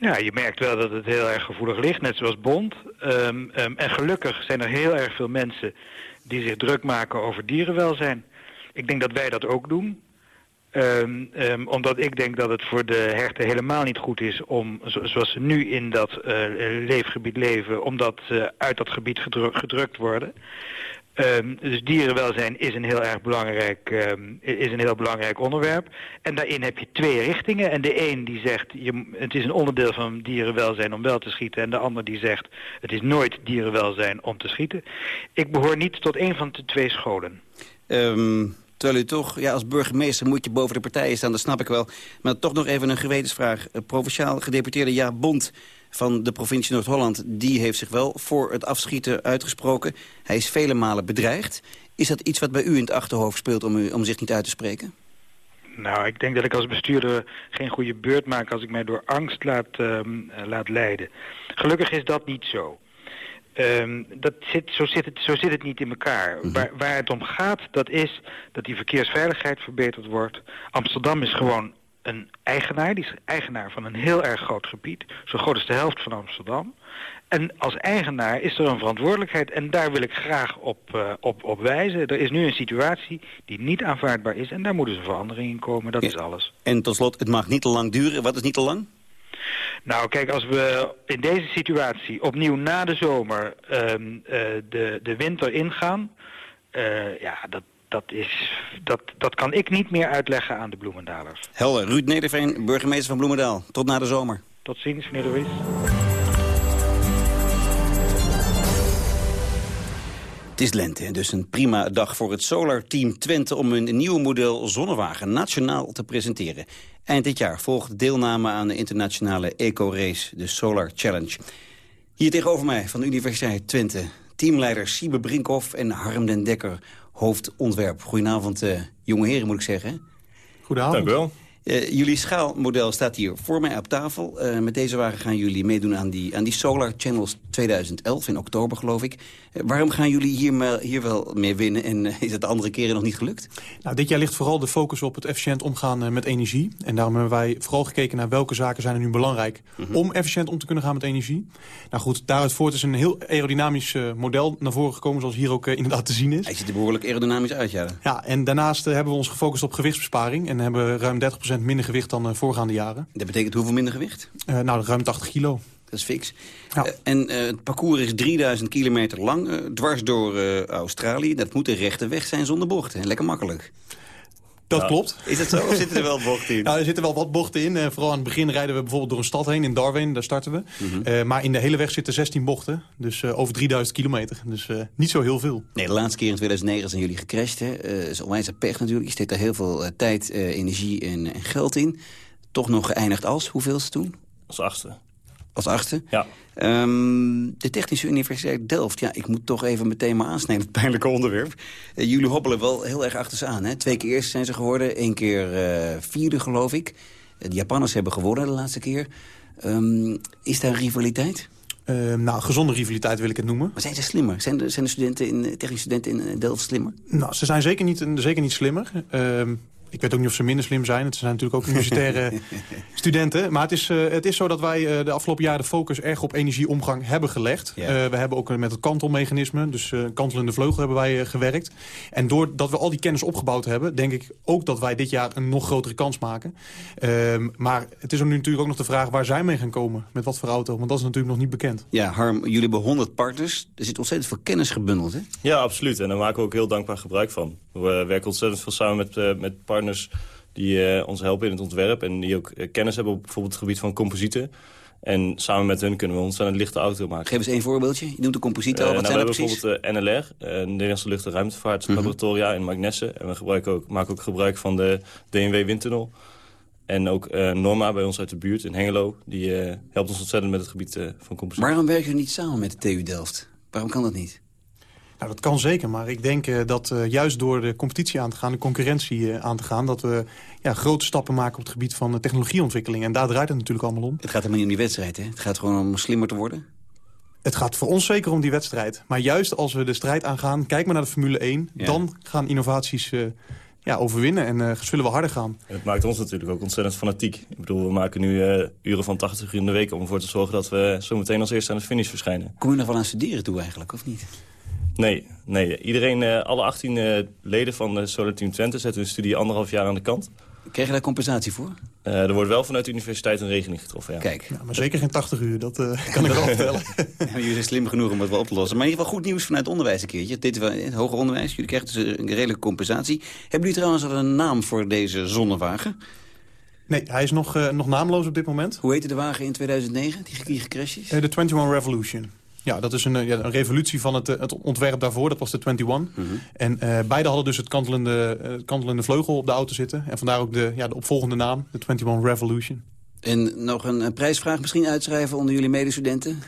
Ja, je merkt wel dat het heel erg gevoelig ligt, net zoals Bond. Um, um, en gelukkig zijn er heel erg veel mensen die zich druk maken over dierenwelzijn. Ik denk dat wij dat ook doen. Um, omdat ik denk dat het voor de herten helemaal niet goed is om, zoals ze nu in dat uh, leefgebied leven, omdat ze uit dat gebied gedrukt, gedrukt worden. Um, dus dierenwelzijn is een heel erg belangrijk, um, is een heel belangrijk onderwerp. En daarin heb je twee richtingen. En de een die zegt, je, het is een onderdeel van dierenwelzijn om wel te schieten. En de ander die zegt, het is nooit dierenwelzijn om te schieten. Ik behoor niet tot een van de twee scholen. Um, terwijl u toch, ja, als burgemeester moet je boven de partijen staan, dat snap ik wel. Maar toch nog even een gewetensvraag. Provinciaal gedeputeerde Ja Bond van de provincie Noord-Holland... die heeft zich wel voor het afschieten uitgesproken. Hij is vele malen bedreigd. Is dat iets wat bij u in het achterhoofd speelt om, u, om zich niet uit te spreken? Nou, ik denk dat ik als bestuurder geen goede beurt maak... als ik mij door angst laat, um, laat leiden. Gelukkig is dat niet zo. Um, dat zit, zo, zit het, zo zit het niet in elkaar. -hmm. waar, waar het om gaat, dat is dat die verkeersveiligheid verbeterd wordt. Amsterdam is gewoon een eigenaar, die is eigenaar van een heel erg groot gebied. Zo groot is de helft van Amsterdam. En als eigenaar is er een verantwoordelijkheid en daar wil ik graag op, uh, op, op wijzen. Er is nu een situatie die niet aanvaardbaar is en daar moeten ze verandering in komen, dat ja. is alles. En tot slot, het mag niet te lang duren. Wat is niet te lang? Nou, kijk, als we in deze situatie opnieuw na de zomer um, uh, de, de winter ingaan... Uh, ja, dat, dat, is, dat, dat kan ik niet meer uitleggen aan de Bloemendalers. Helder. Ruud Nederveen, burgemeester van Bloemendaal. Tot na de zomer. Tot ziens, meneer de. Het is lente, dus een prima dag voor het Solar Team Twente... om een nieuw model zonnewagen nationaal te presenteren. Eind dit jaar volgt deelname aan de internationale eco-race, de Solar Challenge. Hier tegenover mij van de Universiteit Twente... teamleiders Siebe Brinkhoff en Harm den Dekker hoofdontwerp. Goedenavond, uh, jonge heren, moet ik zeggen. Goedenavond. Dank u wel. Uh, jullie schaalmodel staat hier voor mij op tafel. Uh, met deze wagen gaan jullie meedoen aan die, aan die Solar Channels 2011, in oktober geloof ik. Waarom gaan jullie hier, hier wel mee winnen en is het de andere keren nog niet gelukt? Nou, dit jaar ligt vooral de focus op het efficiënt omgaan met energie. En daarom hebben wij vooral gekeken naar welke zaken zijn er nu belangrijk... Mm -hmm. om efficiënt om te kunnen gaan met energie. Nou goed, daaruit voort is een heel aerodynamisch model naar voren gekomen... zoals hier ook inderdaad te zien is. Hij ziet er behoorlijk aerodynamisch uit, ja. Ja, en daarnaast hebben we ons gefocust op gewichtsbesparing... en hebben ruim 30% minder gewicht dan uh, voorgaande jaren. Dat betekent hoeveel minder gewicht? Uh, nou, ruim 80 kilo. Dat is fix. Ja. Uh, en het parcours is 3000 kilometer lang, dwars door Australië. Dat moet een rechte weg zijn zonder bochten. Lekker makkelijk. Dat ja. klopt. Is dat zo? Of zitten er wel bochten in? (laughs) nou, er zitten wel wat bochten in. Uh, vooral aan het begin rijden we bijvoorbeeld door een stad heen. In Darwin, daar starten we. Mm -hmm. uh, maar in de hele weg zitten 16 bochten. Dus uh, over 3000 kilometer. Dus niet zo heel veel. Nee, de laatste keer in 2009 zijn jullie gecrashed. Hè? Dat is onwijs pech natuurlijk. Je steekt daar heel veel tijd, energie en, en, geld in. Toch nog geëindigd als? Hoeveelste toen? Als achtste. Als achtste? Ja. Um, de Technische Universiteit Delft. Ja, ik moet toch even meteen maar aansnijden, het pijnlijke onderwerp. Uh, jullie hobbelen wel heel erg achter ze aan. Hè? Twee keer eerst zijn ze geworden, één keer uh, vierde geloof ik. Uh, de Japanners hebben gewonnen de laatste keer. Um, is daar rivaliteit? Uh, nou, gezonde rivaliteit wil ik het noemen. Maar zijn ze slimmer? Zijn de, zijn de studenten in, technische studenten in Delft slimmer? Nou, ze zijn zeker niet, zeker niet slimmer. Uh, Ik weet ook niet of ze minder slim zijn. Het zijn natuurlijk ook universitaire (laughs) studenten. Maar het is, uh, het is zo dat wij uh, de afgelopen jaren de focus erg op energieomgang hebben gelegd. Ja. Uh, we hebben ook met het kantelmechanisme, dus kantelende vleugel hebben wij gewerkt. En doordat we al die kennis opgebouwd hebben, denk ik ook dat wij dit jaar een nog grotere kans maken. Ehm, maar het is nu natuurlijk ook nog de vraag waar zij mee gaan komen. Met wat voor auto, want dat is natuurlijk nog niet bekend. Ja, Harm, jullie hebben 100 partners. Er zit ontzettend veel kennis gebundeld, hè? Ja, absoluut. En daar maken we ook heel dankbaar gebruik van. We werken ontzettend veel samen met, met partners die uh, ons helpen in het ontwerp... en die ook uh, kennis hebben op bijvoorbeeld het gebied van composieten. En samen met hun kunnen we ontzettend lichte auto maken. Geef eens één voorbeeldje. Je noemt de composieten al. Uh, Wat nou, zijn we precies? bijvoorbeeld NLR, Nederlandse Lucht- en Ruimtevaartlaboratoria -hmm. in Magnesse. En we gebruiken ook, maken ook gebruik van de DNW Windtunnel. En ook Norma bij ons uit de buurt in Hengelo. Die helpt ons ontzettend met het gebied van composieten. Waarom werken jullie niet samen met de TU Delft? Waarom kan dat niet? Nou, dat kan zeker, maar ik denk uh, dat uh, juist door de competitie aan te gaan... de concurrentie uh, aan te gaan... dat we ja, grote stappen maken op het gebied van technologieontwikkeling. En daar draait het natuurlijk allemaal om. Het gaat helemaal niet om die wedstrijd, hè? Het gaat gewoon om slimmer te worden? Het gaat voor ons zeker om die wedstrijd. Maar juist als we de strijd aangaan, kijk maar naar de Formule 1... Ja. dan gaan innovaties ja, overwinnen en zullen we harder gaan. En het maakt ons natuurlijk ook ontzettend fanatiek. Ik bedoel, we maken nu uren van 80 uur in de week... om ervoor te zorgen dat we zo meteen als eerste aan de finish verschijnen. Kom je nog wel aan studeren toe eigenlijk, of niet? Nee, nee. Iedereen, uh, alle 18 uh, leden van de Solar Team Twente zetten hun studie anderhalf jaar aan de kant. Krijg je daar compensatie voor? Uh, er wordt wel vanuit de universiteit een regeling getroffen, ja. Kijk. Ja, maar zeker geen 80 uur, dat (laughs) kan ik wel vertellen. (laughs) ja, jullie zijn slim genoeg om het wel op te lossen. Maar in ieder geval goed nieuws vanuit het onderwijs een keertje. Dit wel, het hoger onderwijs, jullie krijgen dus een redelijke compensatie. Hebben jullie trouwens al een naam voor deze zonnewagen? Nee, hij is nog, nog naamloos op dit moment. Hoe heette de wagen in 2009, die, die gecrashed is? de 21 Revolution. Ja, dat is een, ja, een revolutie van het, het, ontwerp daarvoor. Dat was de 21. Mm -hmm. En uh, beide hadden dus het kantelende, kantelende vleugel op de auto zitten. En vandaar ook de, ja, de opvolgende naam, de 21 Revolution. En nog een, een prijsvraag misschien uitschrijven onder jullie medestudenten?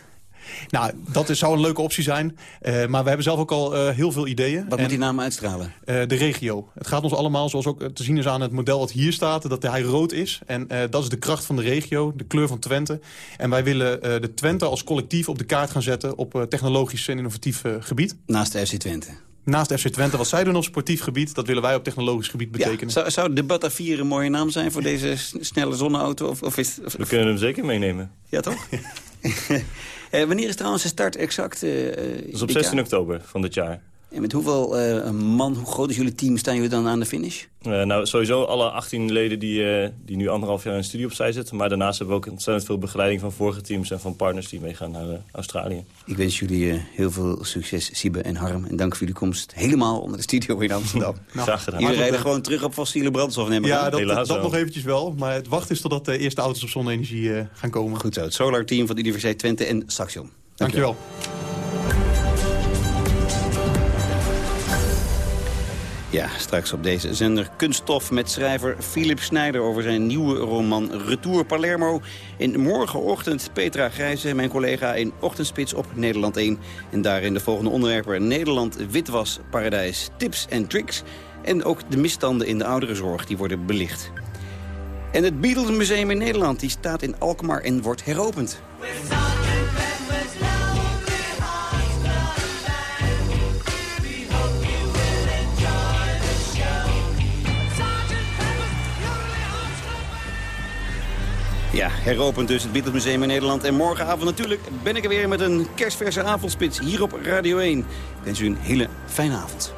Nou, dat is, zou een leuke optie zijn. Uh, maar we hebben zelf ook al uh, heel veel ideeën. Wat en, moet die naam uitstralen? Uh, de regio. Het gaat ons allemaal, zoals ook te zien is aan het model wat hier staat... dat hij rood is. En dat is de kracht van de regio, de kleur van Twente. En wij willen de Twente als collectief op de kaart gaan zetten... op technologisch en innovatief gebied. Naast de FC Twente? Naast FC Twente, wat zij doen op sportief gebied... dat willen wij op technologisch gebied betekenen. Ja, zou, zou de Batavier een mooie naam zijn voor deze snelle zonneauto? Of, of is, of, We kunnen hem zeker meenemen. Ja, toch? (laughs) Uh, (laughs) wanneer is trouwens de start exact? Uh, dat is op 16 oktober van dit jaar. En met hoeveel uh, man, hoe groot is jullie team, staan jullie dan aan de finish? nou, sowieso alle 18 leden die, die nu anderhalf jaar in studie opzij zitten. Maar daarnaast hebben we ook ontzettend veel begeleiding van vorige teams... en van partners die meegaan naar Australië. Ik wens jullie heel veel succes, Siebe en Harm. En dank voor jullie komst helemaal onder de studio in Amsterdam. (laughs) nou, Graag gedaan. Jullie rijden gewoon terug op fossiele brandstof, neem ik Ja, dat, dat, dat nog eventjes wel. Maar het wacht is totdat de eerste auto's op zonne-energie gaan komen. Goed zo. Het Solar Team van de Universiteit Twente en Saxion. Dankjewel. Ja, straks op deze zender kunststof met schrijver Philip Snijder... over zijn nieuwe roman Retour Palermo. In morgenochtend Petra Grijze, mijn collega in Ochtendspits op Nederland 1. En daarin de volgende onderwerpen Nederland Witwas Paradijs, tips en tricks... en ook de misstanden in de ouderenzorg, die worden belicht. En het Beatles Museum in Nederland die staat in Alkmaar en wordt heropend. Ja, heropend dus het Beatles Museum in Nederland. En morgenavond natuurlijk ben ik er weer met een kerstverse avondspits hier op Radio 1. Ik wens u een hele fijne avond.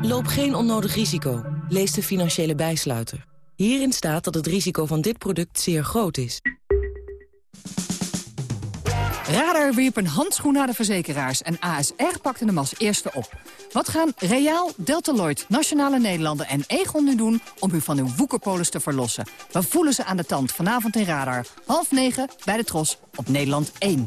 Loop geen onnodig risico. Lees de financiële bijsluiter. Hierin staat dat het risico van dit product zeer groot is. Radar wierp een handschoen naar de verzekeraars en ASR pakte hem als eerste op. Wat gaan Reaal, Deltaloid, Nationale Nederlanden en Egon nu doen om u van uw woekerpolis te verlossen? We voelen ze aan de tand vanavond in Radar. Half negen bij de Tros op Nederland 1.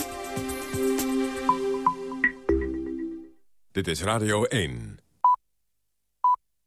Dit is Radio 1.